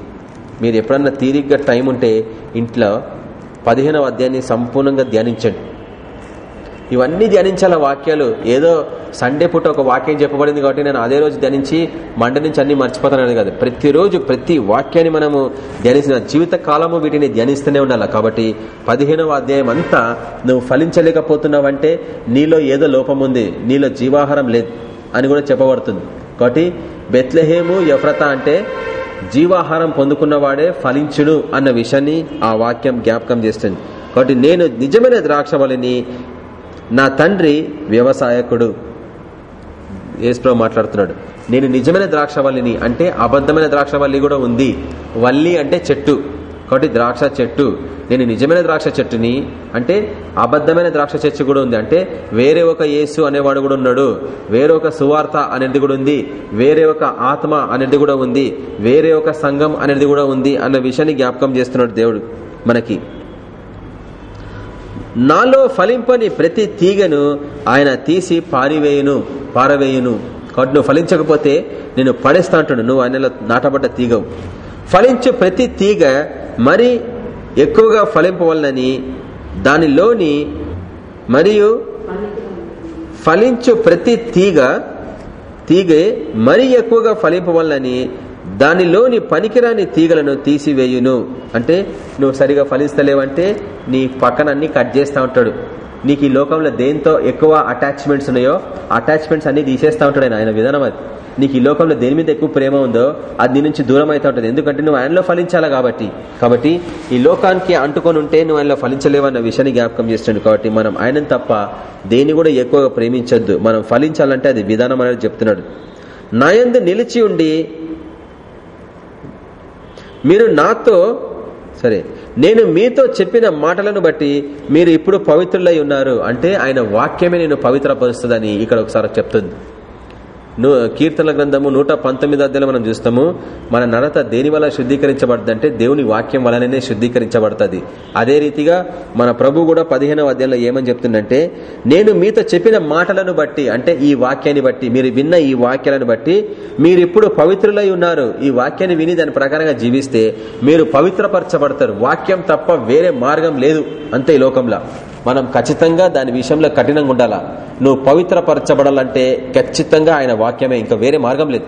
మీరు ఎప్పుడన్నా తీరిగ్గా టైం ఉంటే ఇంట్లో పదిహేనవ అధ్యాయాన్ని సంపూర్ణంగా ధ్యానించండి. ఇవన్నీ ధ్యానించాల వాక్యాలు. ఏదో సండే పూట ఒక వాక్యం చెప్పబడింది కాబట్టి నేను అదే రోజు ధ్యానించి మండ నుంచి అన్ని మర్చిపోతానని కాదు. ప్రతిరోజు ప్రతి వాక్యాన్ని మనము ధ్యానించిన జీవిత కాలము వీటిని ధ్యానిస్తూనే ఉండాలి. కాబట్టి పదిహేనవ అధ్యాయం అంతా నువ్వు ఫలించలేకపోతున్నావంటే నీలో ఏదో లోపం ఉంది నీలో జీవాహారం లేదు అని కూడా చెప్పబడుతుంది. కాబట్టి బెత్లహేము యఫ్రత అంటే జీవాహారం పొందుకున్నవాడే ఫలించుడు అన్న విషయాన్ని ఆ వాక్యం జ్ఞాపకం చేస్తుంది. కాబట్టి నేను నిజమైన ద్రాక్షవలిని నా తండ్రి వ్యవసాయకుడు. ఏసుప్రభు మాట్లాడుతున్నాడు. నేను నిజమైన ద్రాక్షవల్లిని అంటే అబద్ధమైన ద్రాక్షవల్లి కూడా ఉంది. వల్లి అంటే చెట్టు. కాబట్టి ద్రాక్ష చెట్టు. నేను నిజమైన ద్రాక్ష చెట్టుని అంటే అబద్ధమైన ద్రాక్ష చెట్టు కూడా ఉంది. అంటే వేరే ఒక యేసు అనేవాడు కూడా ఉన్నాడు. వేరే ఒక సువార్త అనేది కూడా ఉంది. వేరే ఒక ఆత్మ అనేది కూడా ఉంది. వేరే ఒక సంఘం అనేది కూడా ఉంది అన్న విషయాన్ని జ్ఞాపకం చేస్తున్నాడు దేవుడు మనకి. నాలో ఫలింపని ప్రతి తీగను ఆయన తీసి పారివేయును పారవేయును. కాబట్టి నువ్వు ఫలించకపోతే నేను పడేస్తా అంటాడు నువ్వు ఆయనలో నాటబడ్డ తీగవు. ఫలించు ప్రతి తీగ మరి ఎక్కువగా ఫలింపవలనని దానిలోని మరియు ఫలించు ప్రతి తీగ తీగే మరి ఎక్కువగా ఫలింపవలనని దానిలోని పనికిరాని తీగలను తీసివేయును. అంటే నువ్వు సరిగా ఫలిస్తలేవంటే నీ పక్కన అన్ని కట్ చేస్తూ ఉంటాడు. నీకు ఈ లోకంలో దేంతో ఎక్కువ అటాచ్మెంట్స్ ఉన్నాయో అటాచ్మెంట్స్ అన్ని తీసేస్తూ ఉంటాడు ఆయన విధానం అది. నీకు ఈ లోకంలో దేని మీద ఎక్కువ ప్రేమ ఉందో అది నీ నుంచి దూరం అవుతూ ఉంటుంది. ఎందుకంటే నువ్వు ఆయనలో ఫలించాలా కాబట్టి. కాబట్టి ఈ లోకానికి అంటుకొని ఉంటే నువ్వు ఆయనలో ఫలించలేవన్న విషయాన్ని జ్ఞాపకం చేస్తుండే కాబట్టి మనం ఆయన తప్ప దేన్ని కూడా ఎక్కువగా ప్రేమించొద్దు. మనం ఫలించాలంటే అది విధానం అనేది చెప్తున్నాడు. నాయందు నిలిచి ఉండి మీరు నాతో సరే నేను మీతో చెప్పిన మాటలను బట్టి మీరు ఇప్పుడు పవిత్రులై ఉన్నారు అంటే ఆయన వాక్యమే నేను పవిత్రపరుస్తుందని ఇక్కడ ఒకసారి చెప్తుంది. కీర్తన గ్రంథము నూట పంతొమ్మిది అధ్యాయులు మనం చూస్తాము. మన నడత దేని వల్ల శుద్ధీకరించబడుతుందంటే దేవుని వాక్యం వలననే శుద్ధీకరించబడుతుంది. అదే రీతిగా మన ప్రభు కూడా పదిహేనవ అధ్యాయంలో ఏమని చెప్తుందంటే నేను మీతో చెప్పిన మాటలను బట్టి అంటే ఈ వాక్యాన్ని బట్టి మీరు విన్న ఈ వాక్యాలను బట్టి మీరు ఇప్పుడు పవిత్రులై ఉన్నారు. ఈ వాక్యాన్ని విని దాని ప్రకారంగా జీవిస్తే మీరు పవిత్రపరచబడతారు. వాక్యం తప్ప వేరే మార్గం లేదు అంతే ఈ లోకంలో. మనం ఖచ్చితంగా దాని విషయంలో కఠినంగా ఉండాలా? నువ్వు పవిత్రపరచబడాలంటే ఖచ్చితంగా ఆయన వాక్యమే ఇంకా వేరే మార్గం లేదు.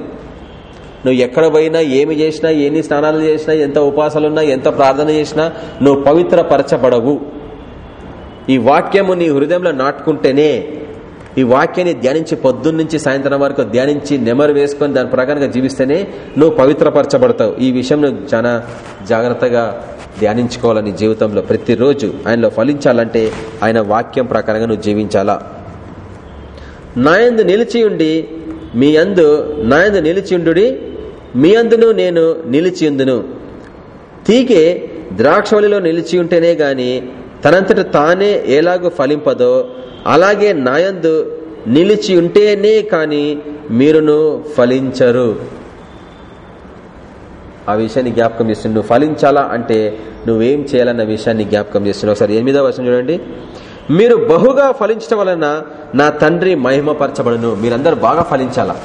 నువ్వు ఎక్కడ పోయినా ఏమి చేసినా ఎన్ని స్నానాలు చేసినా ఎంత ఉపాసాలున్నా ఎంత ప్రార్థన చేసినా నువ్వు పవిత్రపరచబడవు. ఈ వాక్యము నీ హృదయంలో నాటుకుంటేనే ఈ వాక్యాన్ని ధ్యానించి పొద్దున్నుంచి సాయంత్రం వరకు ధ్యానించి నెమరు వేసుకొని దాని ప్రకారంగా జీవిస్తేనే నువ్వు పవిత్రపరచబడతావు. ఈ విషయం నువ్వు చాలా జాగ్రత్తగా ధ్యానించుకోవాలని జీవితంలో ప్రతిరోజు ఆయనలో ఫలించాలంటే ఆయన వాక్యం ప్రకారంగా నువ్వు జీవించాలా? నాయందు నిలిచి ఉండి మీ అందు నాయందు నిలిచిండు మీ అందును నేను నిలిచియుందును తీగే ద్రాక్షవలిలో నిలిచి ఉంటేనే గాని తనంతట తానే ఎలాగో ఫలింపదో అలాగే నాయందు నిలిచి ఉంటేనే కాని మీరును ఫలించరు. ఆ విషయాన్ని జ్ఞాపకం చేస్తుంది. నువ్వు ఫలించాలా? అంటే నువ్వేం చేయాలన్న విషయాన్ని జ్ఞాపకం చేస్తున్నావు. ఒకసారి ఎనిమిదవ వర్షం చూడండి. మీరు బహుగా ఫలించడం వలన నా తండ్రి మహిమపరచబడును. మీరందరూ బాగా ఫలించాలా?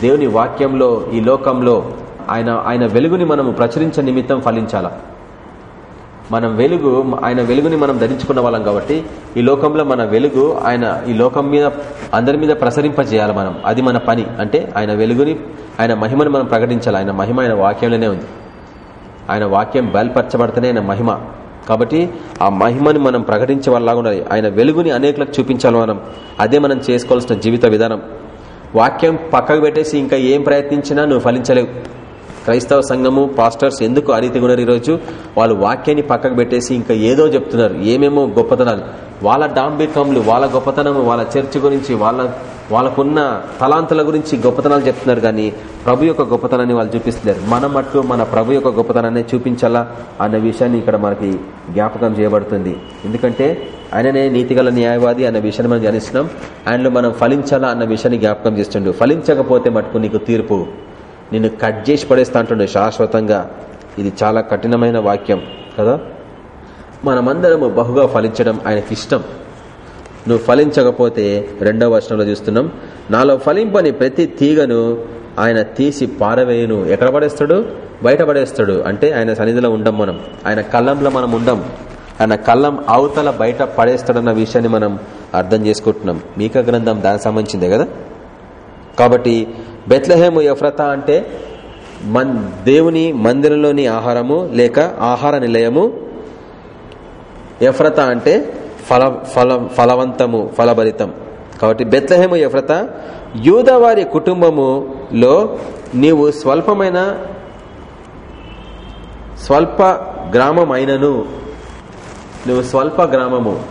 దేవుని వాక్యంలో ఈ లోకంలో ఆయన ఆయన వెలుగుని మనము ప్రచురించే నిమిత్తం ఫలించాలా? మనం వెలుగు ఆయన వెలుగుని మనం ధరించుకున్న వాళ్ళం కాబట్టి ఈ లోకంలో మన వెలుగు ఆయన ఈ లోకం మీద అందరి మీద ప్రసరింపజేయాలి మనం. అది మన పని. అంటే ఆయన వెలుగుని ఆయన మహిమని మనం ప్రకటించాలి. ఆయన మహిమ ఆయన వాక్యంలోనే ఉంది. ఆయన వాక్యం బయలుపరచబడితేనే ఆయన మహిమ. కాబట్టి ఆ మహిమని మనం ప్రకటించే వాళ్ళలాగా ఉండాలి. ఆయన వెలుగుని అనేకలకు చూపించాలి మనం. అదే మనం చేసుకోవాల్సిన జీవిత విధానం. వాక్యం పక్కకు పెట్టేసి ఇంకా ఏం ప్రయత్నించినా నువ్వు ఫలించలేవు. క్రైస్తవ సంఘము పాస్టర్స్ ఎందుకు అరీతిగున్నారు ఈరోజు? వాళ్ళు వాక్యాన్ని పక్కకు పెట్టేసి ఇంకా ఏదో చెప్తున్నారు. ఏమేమో గొప్పతనాలు. వాళ్ళ డాంబికములు వాళ్ళ గొప్పతనము వాళ్ళ చర్చ్ గురించి వాళ్ళ వాళ్ళకున్న తలాంతుల గురించి గొప్పతనాలు చెప్తున్నారు కానీ ప్రభు యొక్క గొప్పతనాన్ని వాళ్ళు చూపిస్తున్నారు మన మట్టు మన ప్రభు యొక్క గొప్పతనాన్ని చూపించాలా అన్న విషయాన్ని ఇక్కడ మనకి జ్ఞాపకం చేయబడుతుంది. ఎందుకంటే ఆయననే నీతిగల న్యాయవాది అన్న విషయాన్ని మనం ధ్యానిస్తున్నాం. ఆయనలో మనం ఫలించాలా అన్న విషయాన్ని జ్ఞాపకం చేస్తుండు. ఫలించకపోతే మటుకు నీకు తీర్పు. నిన్ను కట్ చేసి పడేస్తా అంటుండే శాశ్వతంగా. ఇది చాలా కఠినమైన వాక్యం కదా? మనమందరము బహుగా ఫలించడం ఆయనకి ఇష్టం నువ్వు ఫలించకపోతే రెండవ వర్షంలో చూస్తున్నాం. నాలో ఫలింపని ప్రతి తీగను ఆయన తీసి పారవేయును. ఎక్కడ పడేస్తాడు? బయట పడేస్తాడు. అంటే ఆయన సన్నిధిలో ఉండం మనం. ఆయన కళ్ళంలో మనం ఉండం. ఆయన కళ్ళం అవతల బయట పడేస్తాడన్న విషయాన్ని మనం అర్థం చేసుకుంటున్నాం. మీక గ్రంథం దానికి సంబంధించిందే కదా? కాబట్టి బెత్లహేము ఎఫ్రత అంటే మన్ దేవుని మందిరంలోని ఆహారము లేక ఆహార నిలయము. ఎఫ్రత అంటే ఫల ఫల ఫలవంతము ఫలభరితం. కాబట్టి బెత్లహేము ఎఫ్రత యూదవారి కుటుంబములో నీవు స్వల్పమైన స్వల్ప గ్రామం అయినను నువ్వు స్వల్ప గ్రామము.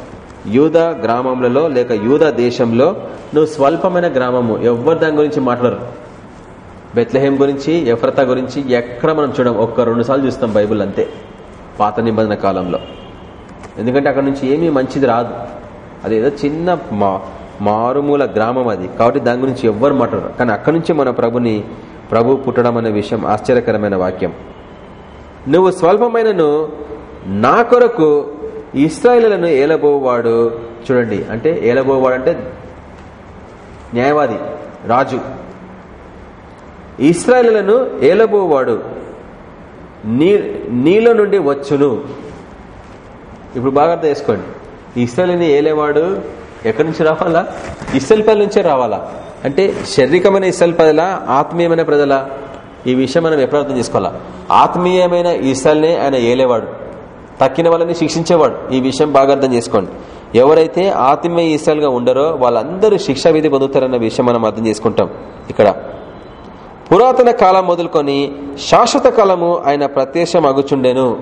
యూద గ్రామములలో లేక యూద దేశంలో నువ్వు స్వల్పమైన గ్రామము. ఎవరు దాని గురించి మాట్లాడరు. బెత్లహేం గురించి ఎఫ్రత గురించి ఎక్కడ మనం చూడం? ఒక్క రెండు సార్లు చూస్తాం బైబుల్ అంతే. పాత నిబంధన కాలంలో. ఎందుకంటే అక్కడ నుంచి ఏమీ మంచిది రాదు. అదేదో చిన్న మా మారుమూల గ్రామం అది. కాబట్టి దాని గురించి ఎవ్వరు మాట్లాడరు. కానీ అక్కడి నుంచి మన ప్రభుని ప్రభు పుట్టడం అనే విషయం ఆశ్చర్యకరమైన వాక్యం. నువ్వు స్వల్పమైనను నా కొరకు ఇస్రాయిలను ఏలబోవాడు చూడండి. అంటే ఏలబోవాడు అంటే న్యాయవాది రాజు. ఇస్రాయిలను ఏలబోవాడు. నీ నీలో నుండి వచ్చును. ఇప్పుడు బాగా అర్థం చేసుకోండి. ఇస్రాయల్ని ఏలేవాడు ఎక్కడి నుంచి రావాలా? ఇస్రాయల్ నుంచే రావాలా? అంటే శారీరకమైన ఇస్రాయల్ ప్రజల ఆత్మీయమైన ప్రజల? ఈ విషయం మనం ఎప్పుడు అర్థం చేసుకోవాలా? ఆత్మీయమైన ఇస్రాయల్నే ఆయన ఏలేవాడు తక్కిన వాళ్ళని శిక్షించేవాడు. ఈ విషయం బాగా అర్థం చేసుకోండి. ఎవరైతే ఆత్మీయ ఇస్రాయల్గా ఉండరో వాళ్ళందరూ శిక్షా విధి పొందుతారన్న విషయం మనం అర్థం చేసుకుంటాం. ఇక్కడ. పురాతన కాలం మొదలుకొని శాశ్వత కాలము ఆయన ప్రత్యక్షం అగుచుండెను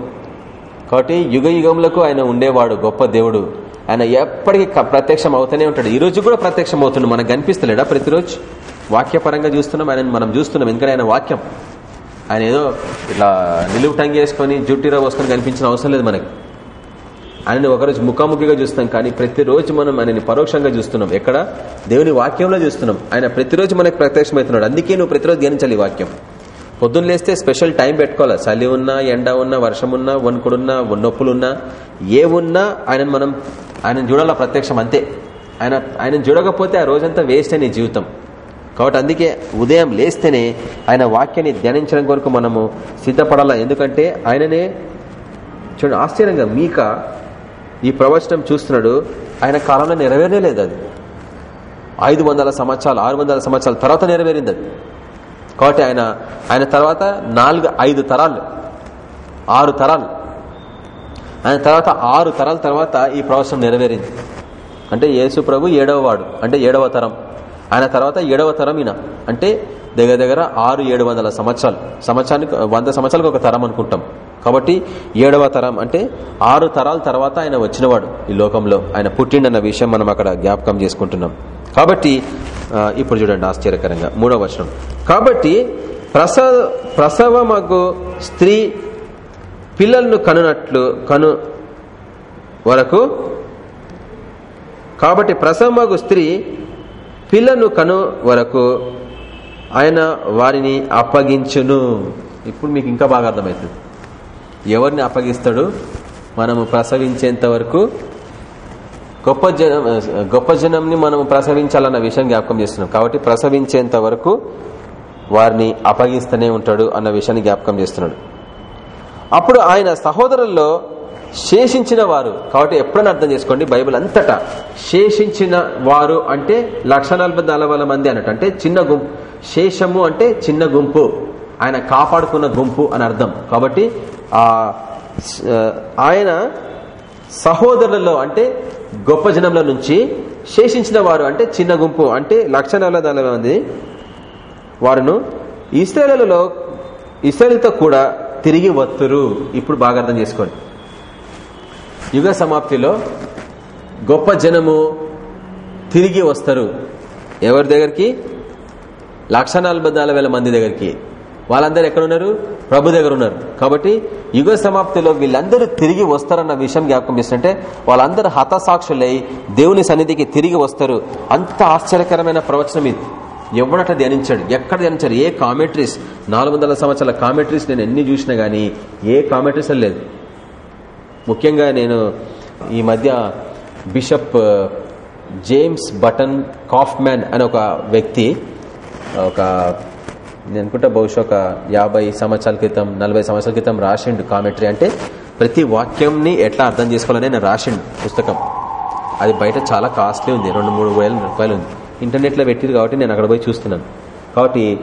కాబట్టి యుగ యుగములకు ఆయన ఉండేవాడు గొప్ప దేవుడు. ఆయన ఎప్పటికీ ప్రత్యక్షం అవుతూనే ఉంటాడు. ఈ రోజు కూడా ప్రత్యక్షం అవుతుంది మనకు కనిపిస్తలేడా ప్రతిరోజు? వాక్యపరంగా చూస్తున్నాం ఆయన మనం చూస్తున్నాం. ఎందుకంటే ఆయన వాక్యం. ఆయన ఏదో ఇట్లా నిలువు టంగి వేసుకొని జుట్టిరా పోసుకొని కనిపించిన అవసరం లేదు మనకి. ఆయనని ఒకరోజు ముఖాముఖిగా చూస్తాం. కానీ ప్రతిరోజు మనం ఆయనని పరోక్షంగా చూస్తున్నాం. ఎక్కడ? దేవుని వాక్యంలో చూస్తున్నాం. ఆయన ప్రతిరోజు మనకు ప్రత్యక్షమవుతున్నాడు. అందుకే నువ్వు ప్రతిరోజు ధ్యానించాలి వాక్యం. పొద్దున్న లేస్తే స్పెషల్ టైం పెట్టుకోవాలి. చలి ఉన్నా ఎండ ఉన్నా వర్షం ఉన్నా వణుకుడున్నా నొప్పులున్నా ఏ ఉన్నా ఆయన మనం ఆయన చూడాల ప్రత్యక్షం అంతే. ఆయన ఆయన చూడకపోతే ఆ రోజంతా వేస్ట్ అని జీవితం. కాబట్టి అందుకే ఉదయం లేస్తేనే ఆయన వాక్యాన్ని ధ్యానించడం కొరకు మనము సిద్ధపడాలా. ఎందుకంటే ఆయననే చూడండి ఆశ్చర్యంగా మీక ఈ ప్రవచనం చూస్తున్నాడు. ఆయన కాలంలో నెరవేరలేదు అది. ఐదు వందల సంవత్సరాలు ఆరు వందల సంవత్సరాల తర్వాత నెరవేరింది అది. కాబట్టి ఆయన ఆయన తర్వాత నాలుగు ఐదు తరాలు ఆరు తరాలు. ఆయన తర్వాత ఆరు తరాల తర్వాత ఈ ప్రవచనం నెరవేరింది. అంటే యేసు ప్రభు ఏడవ వాడు అంటే ఏడవ తరం. ఆయన తర్వాత ఏడవ తరం ఈయన. అంటే దగ్గర దగ్గర ఆరు ఏడు వందల సంవత్సరాలు. సంవత్సరానికి వంద సంవత్సరాలకు ఒక తరం అనుకుంటాం. కాబట్టి ఏడవ తరం అంటే ఆరు తరాల తర్వాత ఆయన వచ్చినవాడు ఈ లోకంలో. ఆయన పుట్టిండన్న విషయం మనం అక్కడ జ్ఞాపకం చేసుకుంటున్నాం. కాబట్టి ఇప్పుడు చూడండి ఆశ్చర్యకరంగా మూడవ వచనం. కాబట్టి ప్రసవ ప్రసవమగు స్త్రీ పిల్లలను కనునట్లు కను వరకు కాబట్టి ప్రసవమగు స్త్రీ పిల్లను కను వరకు ఆయన వారిని అప్పగించును. ఇప్పుడు మీకు ఇంకా బాగా అర్థమవుతుంది. ఎవరిని అప్పగిస్తాడు? మనము ప్రసవించేంత వరకు గొప్ప జనం గొప్ప జనంని మనం ప్రసవించాలన్న విషయం జ్ఞాపకం చేస్తున్నాం. కాబట్టి ప్రసవించేంత వరకు వారిని అపగిస్తూనే ఉంటాడు అన్న విషయాన్ని జ్ఞాపకం చేస్తున్నాడు. అప్పుడు ఆయన సహోదరుల్లో శేషించిన వారు కాబట్టి ఎప్పుడైనా అర్థం చేసుకోండి బైబిల్ అంతటా శేషించిన వారు అంటే లక్ష మంది అన్నట్టు అంటే చిన్న గుంపు శేషము అంటే చిన్న గుంపు. ఆయన కాపాడుకున్న గుంపు అని అర్థం. కాబట్టి ఆయన సహోదరులలో అంటే గొప్ప జనంలో నుంచి శేషించిన వారు అంటే చిన్న గుంపు అంటే లక్ష మంది వారును ఇస్రాయలలో ఇస్రాయలతో కూడా తిరిగి వత్తురు. ఇప్పుడు బాగా అర్థం చేసుకోండి. యుగ సమాప్తిలో గొప్ప జనము తిరిగి వస్తారు. ఎవరి దగ్గరికి? లక్ష మంది దగ్గరికి. వాళ్ళందరూ ఎక్కడున్నారు ప్రభు దగ్గర ఉన్నారు. కాబట్టి యుగ సమాప్తిలో వీళ్ళందరూ తిరిగి వస్తారన్న విషయం జ్ఞాపకం చేస్తుంటే వాళ్ళందరూ హతసాక్షులై దేవుని సన్నిధికి తిరిగి వస్తారు. అంత ఆశ్చర్యకరమైన ప్రవచనం ఇది. ఎవడట ధ్యానించాడు? ఎక్కడ ధ్యానించాడు? ఏ కామెంట్రీస్? నాలుగు వందల సంవత్సరాల కామెంట్రీస్ నేను ఎన్ని చూసినా గానీ ఏ కామెంట్రీస్ లేదు. ముఖ్యంగా నేను ఈ మధ్య బిషప్ జేమ్స్ బటన్ కాఫ్మ్యాన్ అనే ఒక వ్యక్తి ఒక నేను అనుకుంటా బహుశా ఒక యాభై సంవత్సరాల క్రితం నలభై సంవత్సరాల క్రితం రాసిండు కామెంటరీ. అంటే ప్రతి వాక్యంని ఎట్లా అర్థం చేసుకోవాలని నేను రాసిండు పుస్తకం. అది బయట చాలా కాస్ట్లీ ఉంది రెండు మూడు వేల రూపాయలు ఉంది. ఇంటర్నెట్లో పెట్టింది కాబట్టి నేను అక్కడ పోయి చూస్తున్నాను. కాబట్టి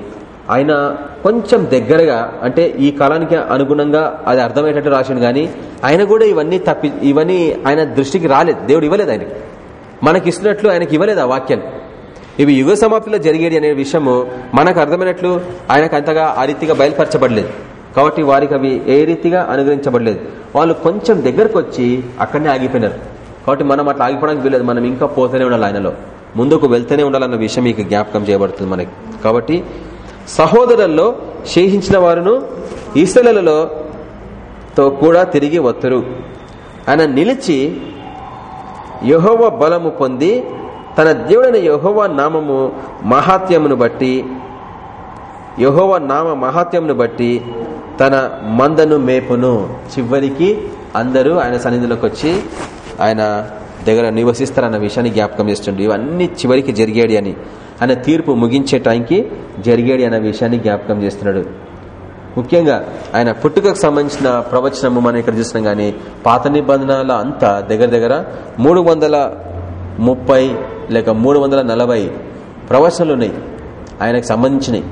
ఆయన కొంచెం దగ్గరగా అంటే ఈ కాలానికి అనుగుణంగా అది అర్థమయ్యేటట్టు రాసిండు కానీ ఆయన కూడా ఇవన్నీ తప్పి ఇవన్నీ ఆయన దృష్టికి రాలేదు. దేవుడు ఇవ్వలేదు ఆయనకి. మనకి ఇస్తున్నట్లు ఆయనకి ఇవ్వలేదు ఆ వాక్యాన్ని. ఇవి యుగ సమాప్తిలో జరిగేది అనే విషయము మనకు అర్థమైనట్లు ఆయనకు అంతగా ఆ రీతిగా బయలుపరచబడలేదు. కాబట్టి వారికి అవి ఏ రీతిగా అనుగ్రహించబడలేదు. వాళ్ళు కొంచెం దగ్గరకు వచ్చి అక్కడనే ఆగిపోయినారు. కాబట్టి మనం అట్లా ఆగిపోవడానికి వీలేదు మనం ఇంకా పోతూనే ఉండాలి ఆయనలో. ముందుకు వెళ్తూనే ఉండాలన్న విషయం మీకు జ్ఞాపకం చేయబడుతుంది మనకి. కాబట్టి సహోదరుల్లో శేషించిన వారును ఈసలలో తో కూడా తిరిగి వత్తురు. ఆయన నిలిచి యహోవ బలము పొంది తన దేవుడైన యహోవా నామము మహాత్యమును బట్టి యహోవ నామ మహాత్యమును బట్టి తన మందను మేపును. చివరికి అందరూ ఆయన సన్నిధిలోకి వచ్చి ఆయన దగ్గర నివసిస్తారన్న విషయాన్ని జ్ఞాపకం చేస్తుండే ఇవన్నీ చివరికి జరిగాడు అని. ఆయన తీర్పు ముగించే టైంకి జరిగాడు అన్న విషయాన్ని జ్ఞాపకం చేస్తున్నాడు. ముఖ్యంగా ఆయన పుట్టుకకు సంబంధించిన ప్రవచనము మనం ఇక్కడ చూసినాం కానీ పాత నిబంధనల అంతా దగ్గర దగ్గర మూడు వందల ముప్పై లేక మూడు వందల నలభై ప్రవచనలు ఉన్నాయి ఆయనకు సంబంధించినవి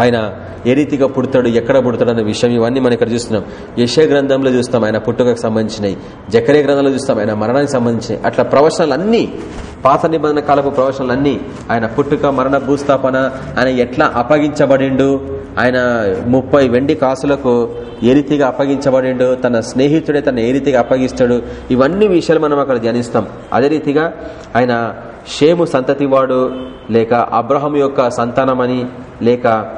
ఆయన ఏ రీతిగా పుడతాడు ఎక్కడ పుడతాడు అనే విషయం ఇవన్నీ మనం ఇక్కడ చూస్తున్నాం. యశ గ్రంథంలో చూస్తాం ఆయన పుట్టుకకు సంబంధించినవి జకరే గ్రంథంలో చూస్తాం ఆయన మరణానికి సంబంధించినవి అట్లా ప్రవచనాలు అన్ని పాత నిబంధన కాలపు ప్రవచనాలు అన్ని ఆయన పుట్టుక మరణ భూస్థాపన ఆయన ఎట్లా అప్పగించబడిండు ఆయన ముప్పై వెండి కాసులకు ఏ రీతిగా అప్పగించబడిండు తన స్నేహితుడే తన ఏ రీతిగా అప్పగిస్తాడు ఇవన్నీ విషయాలు మనం అక్కడ ధ్యానిస్తాం. అదే రీతిగా ఆయన షేము సంతతివాడు లేక అబ్రహం యొక్క సంతానమని లేక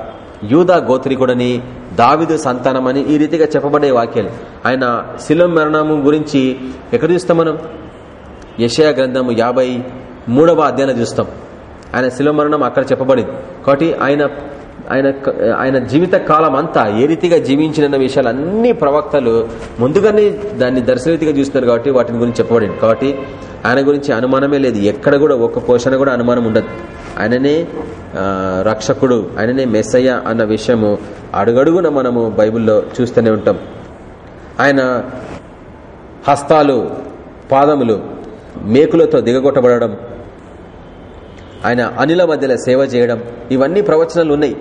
యూదా గోత్రికుడని దావిదు సంతానమని ఈ రీతిగా చెప్పబడే వాక్యాలు. ఆయన శిలం మరణము గురించి ఎక్కడ చూస్తాం మనం? యషయా గ్రంథము యాభై మూడవ అధ్యాయం చూస్తాం. ఆయన శిలో మరణం అక్కడ చెప్పబడింది. కాబట్టి ఆయన ఆయన ఆయన జీవిత కాలం అంతా ఏ రీతిగా జీవించిన విషయాలు అన్ని ప్రవక్తలు ముందుగానే దాన్ని దర్శనరీతిగా చూస్తున్నారు కాబట్టి వాటిని గురించి చెప్పబడింది. కాబట్టి ఆయన గురించి అనుమానమే లేదు. ఎక్కడ కూడా ఒక్క పోషణ కూడా అనుమానం ఉండదు. ఆయననే రక్షకుడు ఆయననే మెస్సయ్య అన్న విషయము అడుగడుగున మనము బైబిల్లో చూస్తూనే ఉంటాం. ఆయన హస్తాలు పాదములు మేకులతో దిగగొట్టబడడం ఆయన అనిల మధ్యలో సేవ చేయడం ఇవన్నీ ప్రవచనాలు ఉన్నాయి.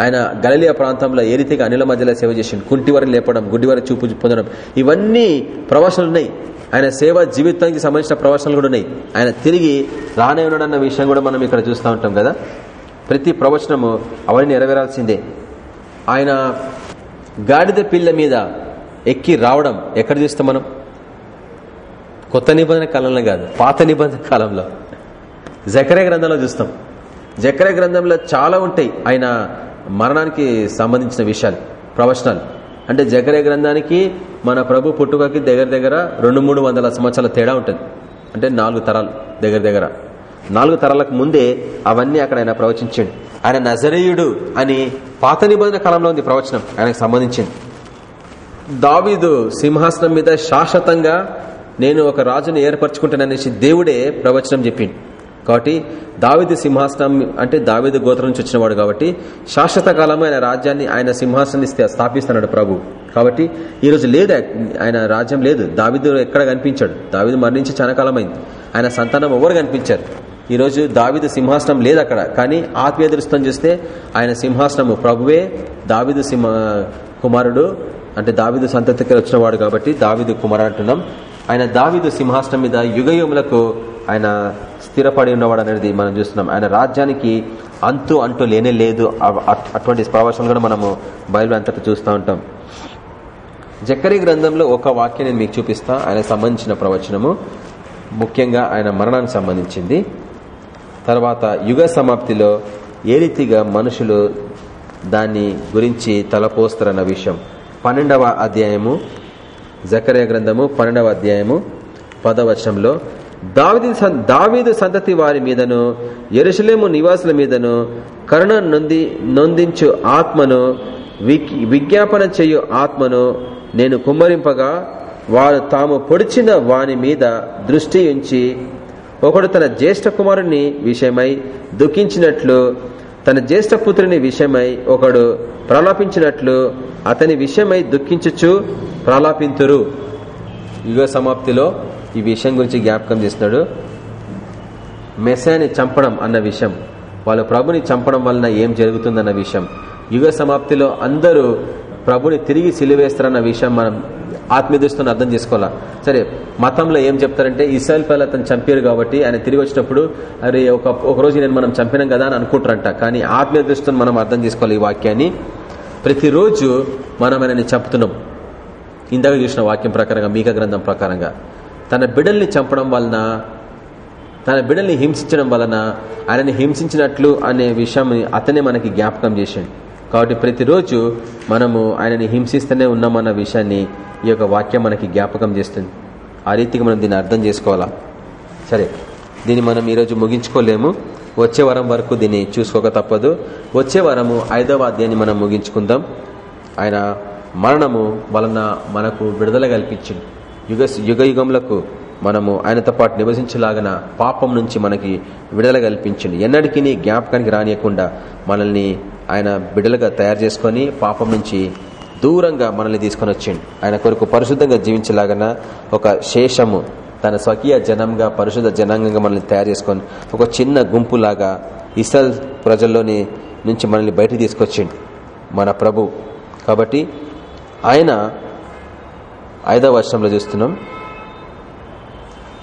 ఆయన గలలియ ప్రాంతంలో ఏ రీతిగా అనిల మధ్యలో సేవ చేసిండు? కుంటివారిని లేపడం వరకు చూపు పొందడం. ఇవన్నీ ప్రవచనలు ఉన్నాయి. ఆయన సేవ జీవితానికి సంబంధించిన ప్రవచనలు కూడా ఉన్నాయి. ఆయన తిరిగి రానే ఉన్నాడన్న విషయం కూడా మనం ఇక్కడ చూస్తూ ఉంటాం కదా? ప్రతి ప్రవచనము అవన్నీ నెరవేరాల్సిందే. ఆయన గాడిద పిల్ల మీద ఎక్కి రావడం ఎక్కడ చూస్తాం మనం? కొత్త నిబంధన కాలంలో కాదు పాత నిబంధన కాలంలో. జకరే గ్రంథంలో చూస్తాం. జకరే గ్రంథంలో చాలా ఉంటాయి. ఆయన మరణానికి సంబంధించిన విషయాలు ప్రవచనాలు. అంటే జకరే గ్రంథానికి మన ప్రభు పుట్టుకకి దగ్గర దగ్గర రెండు మూడు వందల సంవత్సరాల తేడా ఉంటుంది. అంటే నాలుగు తరాలు దగ్గర దగ్గర. నాలుగు తరాలకు ముందే అవన్నీ అక్కడ ఆయన ప్రవచించండి. ఆయన నజరేయుడు అని పాత నిబంధన కాలంలో ఉంది ప్రవచనం ఆయనకు సంబంధించింది. దావీదు సింహాసనం మీద శాశ్వతంగా నేను ఒక రాజును ఏర్పరచుకుంటాననేసి దేవుడే ప్రవచనం చెప్పిండు. కాబట్టి దావిది సింహాసనం అంటే దావిది గోత్రం నుంచి వచ్చినవాడు కాబట్టి శాశ్వత కాలం ఆయన రాజ్యాన్ని ఆయన సింహాసనాన్ని స్థాపిస్తున్నాడు ప్రభు. కాబట్టి ఈ రోజు లేదు ఆయన రాజ్యం లేదు. దావిదు ఎక్కడ కనిపించాడు? దావిదు మరణించి చాలా కాలమైంది. ఆయన సంతానం ఎవరు కనిపించారు? ఈ రోజు దావిదు సింహాసనం లేదు అక్కడ. కానీ ఆత్మీయ దృష్టం చూస్తే ఆయన సింహాసనము ప్రభువే దావిదు సింహ కుమారుడు అంటే దావిదు సంతతికి వచ్చినవాడు కాబట్టి దావిదు కుమారు అంటున్నాం. ఆయన దావిదు సింహాసనం మీద యుగయుములకు ఆయన స్థిరపడి ఉన్నవాడు అనేది మనం చూస్తున్నాం. ఆయన రాజ్యానికి అంతు అంటూ లేనే లేదు. అటువంటి ప్రవచనం కూడా మనము బయలు అంతటా చూస్తూ ఉంటాం. జక్కరి గ్రంథంలో ఒక వాక్యం నేను మీకు చూపిస్తా. ఆయన సంబంధించిన ప్రవచనము. ముఖ్యంగా ఆయన మరణానికి సంబంధించింది. తర్వాత యుగ సమాప్తిలో ఏ రీతిగా మనుషులు దాన్ని గురించి తలపోస్తారన్న విషయం. పన్నెండవ అధ్యాయము. జకరే గ్రంథము పన్నెండవ అధ్యాయము పదవచనంలో దావిది దావీదు సంతతి వారి మీదను ఎరుసలేము నివాసుల మీదను కరుణ నొంది నొందించు ఆత్మను విజ్ఞాపన చేయు ఆత్మను నేను కుమ్మరింపగా వారు తాము పొడిచిన వాని మీద దృష్టి ఉంచి ఒకడు తన జ్యేష్ఠ కుమారుని విషయమై దుఃఖించినట్లు తన జ్యేష్ఠ పుత్రుని విషయమై ఒకడు ప్రలాపించినట్లు అతని విషయమై దుఃఖించుచు ప్రలాపింతురు. యుగ సమాప్తిలో ఈ విషయం గురించి జ్ఞాపకం చేస్తున్నాడు. మెసాని చంపడం అన్న విషయం వాళ్ళ ప్రభుని చంపడం వలన ఏం జరుగుతుందన్న విషయం యుగ సమాప్తిలో అందరూ ప్రభుని తిరిగి సిలివేస్తారన్న విషయం మనం ఆత్మీయదృష్టిని అర్థం చేసుకోవాలా? సరే మతంలో ఏం చెప్తారంటే ఇస్రాయల్ పిల్లలు అతను చంపారు కాబట్టి ఆయన తిరిగి వచ్చినప్పుడు అరే ఒక ఒక రోజు నేను మనం చంపినాం కదా అని అనుకుంటారంట. కానీ ఆత్మీయ దృష్టిని మనం అర్థం చేసుకోవాలి ఈ వాక్యాన్ని. ప్రతిరోజు మనం ఆయనని చంపుతున్నాం. ఇందాక చూసిన వాక్యం ప్రకారంగా మీక గ్రంథం ప్రకారంగా. తన బిడల్ని చంపడం వలన తన బిడల్ని హింసించడం వలన ఆయనని హింసించినట్లు అనే విషయం అతనే మనకి జ్ఞాపకం చేసిండు కాబట్టి ప్రతిరోజు మనము ఆయనని హింసిస్తూనే ఉన్నామన్న విషయాన్ని ఈ యొక్క వాక్యం మనకి జ్ఞాపకం చేస్తుంది. ఆ రీతికి మనం దీన్ని అర్థం చేసుకోవాలా? సరే దీన్ని మనం ఈరోజు ముగించుకోలేము. వచ్చే వారం వరకు దీన్ని చూసుకోక తప్పదు. వచ్చే వారము ఐదవ అధ్యాయాన్ని మనం ముగించుకుందాం. ఆయన మరణము వలన మనకు విడుదల కల్పించింది యుగ యుగ యుగములకు మనము ఆయనతో పాటు నివసించలాగన పాపం నుంచి మనకి విడుదల కల్పించండి ఎన్నటికీ జ్ఞాపకానికి రానియకుండా మనల్ని ఆయన బిడలుగా తయారు చేసుకొని పాపం నుంచి దూరంగా మనల్ని తీసుకొని వచ్చిండు. ఆయన కొరకు పరిశుద్ధంగా జీవించలాగన ఒక శేషము తన స్వకీయ జనంగా పరిశుద్ధ జనాంగంగా మనల్ని తయారు చేసుకొని ఒక చిన్న గుంపులాగా ఇసల్ ప్రజల్లోని నుంచి మనల్ని బయట తీసుకొచ్చిండు మన ప్రభు. కాబట్టి ఆయన ఐదవ వర్షంలో చూస్తున్నాం.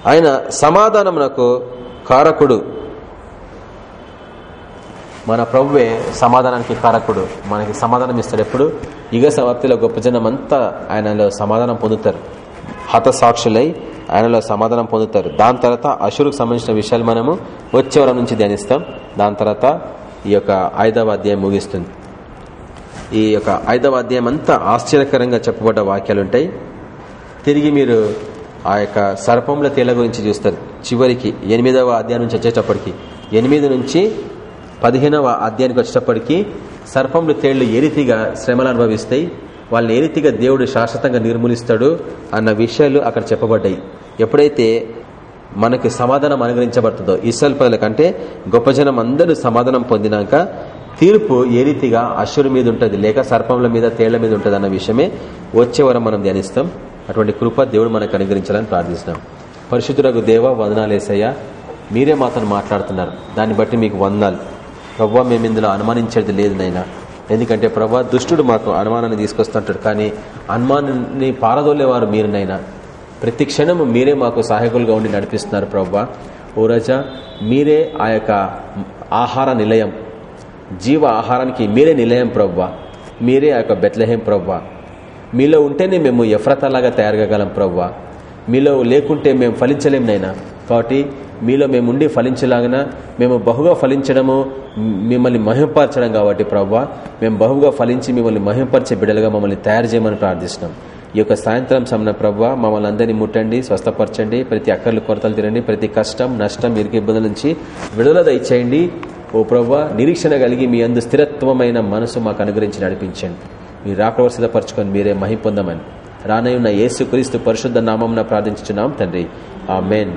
ఆయన సమాధానమునకు కారకుడు. మన ప్రభువే సమాధానానికి కారకుడు. మనకి సమాధానం ఇస్తాడు ఎప్పుడు? యుగ సమాప్తిలో గొప్ప జనం అంతా ఆయనలో సమాధానం పొందుతారు. హతసాక్షులై ఆయనలో సమాధానం పొందుతారు. దాని తర్వాత అశురుకు సంబంధించిన విషయాలు మనము వచ్చేవరం నుంచి ధ్యానిస్తాం. దాని తర్వాత ఈ యొక్క ఐదవ అధ్యాయం ముగిస్తుంది. ఈ యొక్క ఐదవ అధ్యాయం అంతా ఆశ్చర్యకరంగా చెప్పబడ్డ వాక్యాలు ఉంటాయి. తిరిగి మీరు ఆ యొక్క సర్పంల తేళ్ళ గురించి చూస్తారు. చివరికి ఎనిమిదవ అధ్యాయం నుంచి వచ్చేటప్పటికి ఎనిమిది నుంచి పదిహేనవ అధ్యాయానికి వచ్చేటప్పటికి సర్పములు తేళ్ళు ఏ రీతిగా శ్రమలు అనుభవిస్తాయి వాళ్ళని ఏ రీతిగా దేవుడు శాశ్వతంగా నిర్మూలిస్తాడు అన్న విషయాలు అక్కడ చెప్పబడ్డాయి. ఎప్పుడైతే మనకి సమాధానం అనుగ్రహించబడుతుందో ఇసల్ ప్రజల కంటే గొప్ప జనం అందరూ సమాధానం పొందినాక తీర్పు ఏ రీతిగా అశ్వరు మీద ఉంటుంది లేక సర్పంల మీద తేళ్ళ మీద ఉంటుంది అన్న విషయమే వచ్చే వరం మనం ధ్యానిస్తాం. అటువంటి కృప దేవుడు మనకు అనుగ్రహించాలని ప్రార్థిస్తున్నాం. పరిశుద్ధులకు దేవ వదనాలేసయ్యా మీరే మాతో మాట్లాడుతున్నారు. దాన్ని బట్టి మీకు వందాలు ప్రవ్వా మేము ఇందులో అనుమానించేది లేదు నైనా ఎందుకంటే ప్రభా దుష్టుడు మాకు అనుమానాన్ని తీసుకొస్తుంటాడు. కానీ అనుమానాన్ని పారదోలేవారు మీరునైనా ప్రతి క్షణము మీరే మాకు సహాయకులుగా ఉండి నడిపిస్తున్నారు ప్రవ్వా. ఓ రజా మీరే ఆ యొక్క ఆహార నిలయం. జీవ ఆహారానికి మీరే నిలయం ప్రవ్వా. మీరే ఆ యొక్క బెత్లహేం ప్రవ్వా. మీలో ఉంటేనే మేము ఎఫ్రతలాగా తయారు కాగలం ప్రవ్వా. మీలో లేకుంటే మేము ఫలించలేం నైనా కాబట్టి మీలో మేము ఉండి ఫలించలాగిన మేము బహుగా ఫలించడము మిమ్మల్ని మహింపరచడం కాబట్టి ప్రవ్వా. మేము బహుగా ఫలించి మిమ్మల్ని మహింపరిచే బిడ్డలుగా మమ్మల్ని తయారు చేయమని ప్రార్థిస్తున్నాం. ఈ యొక్క సాయంత్రం సమన ప్రవ్వ మమ్మల్ని అందరినీ ముట్టండి స్వస్థపరచండి ప్రతి అక్కర్లు కొరతలు తినండి ప్రతి కష్టం నష్టం ఇరికి ఇబ్బందుల నుంచి విడుదల దయచేయండి. ఓ ప్రవ్వ నిరీక్షణ కలిగి మీ అందు స్థిరత్వమైన మనసు మాకు అనుగ్రహించి నడిపించండి. మీరు రాకడ సిద్ధపరచుకొని మీరే మహిపొందమని రానయ్యున్న రానయున్న క్రీస్తు పరిశుద్ధ నామం ప్రార్థించున్నాం తండ్రి. ఆ మెయిన్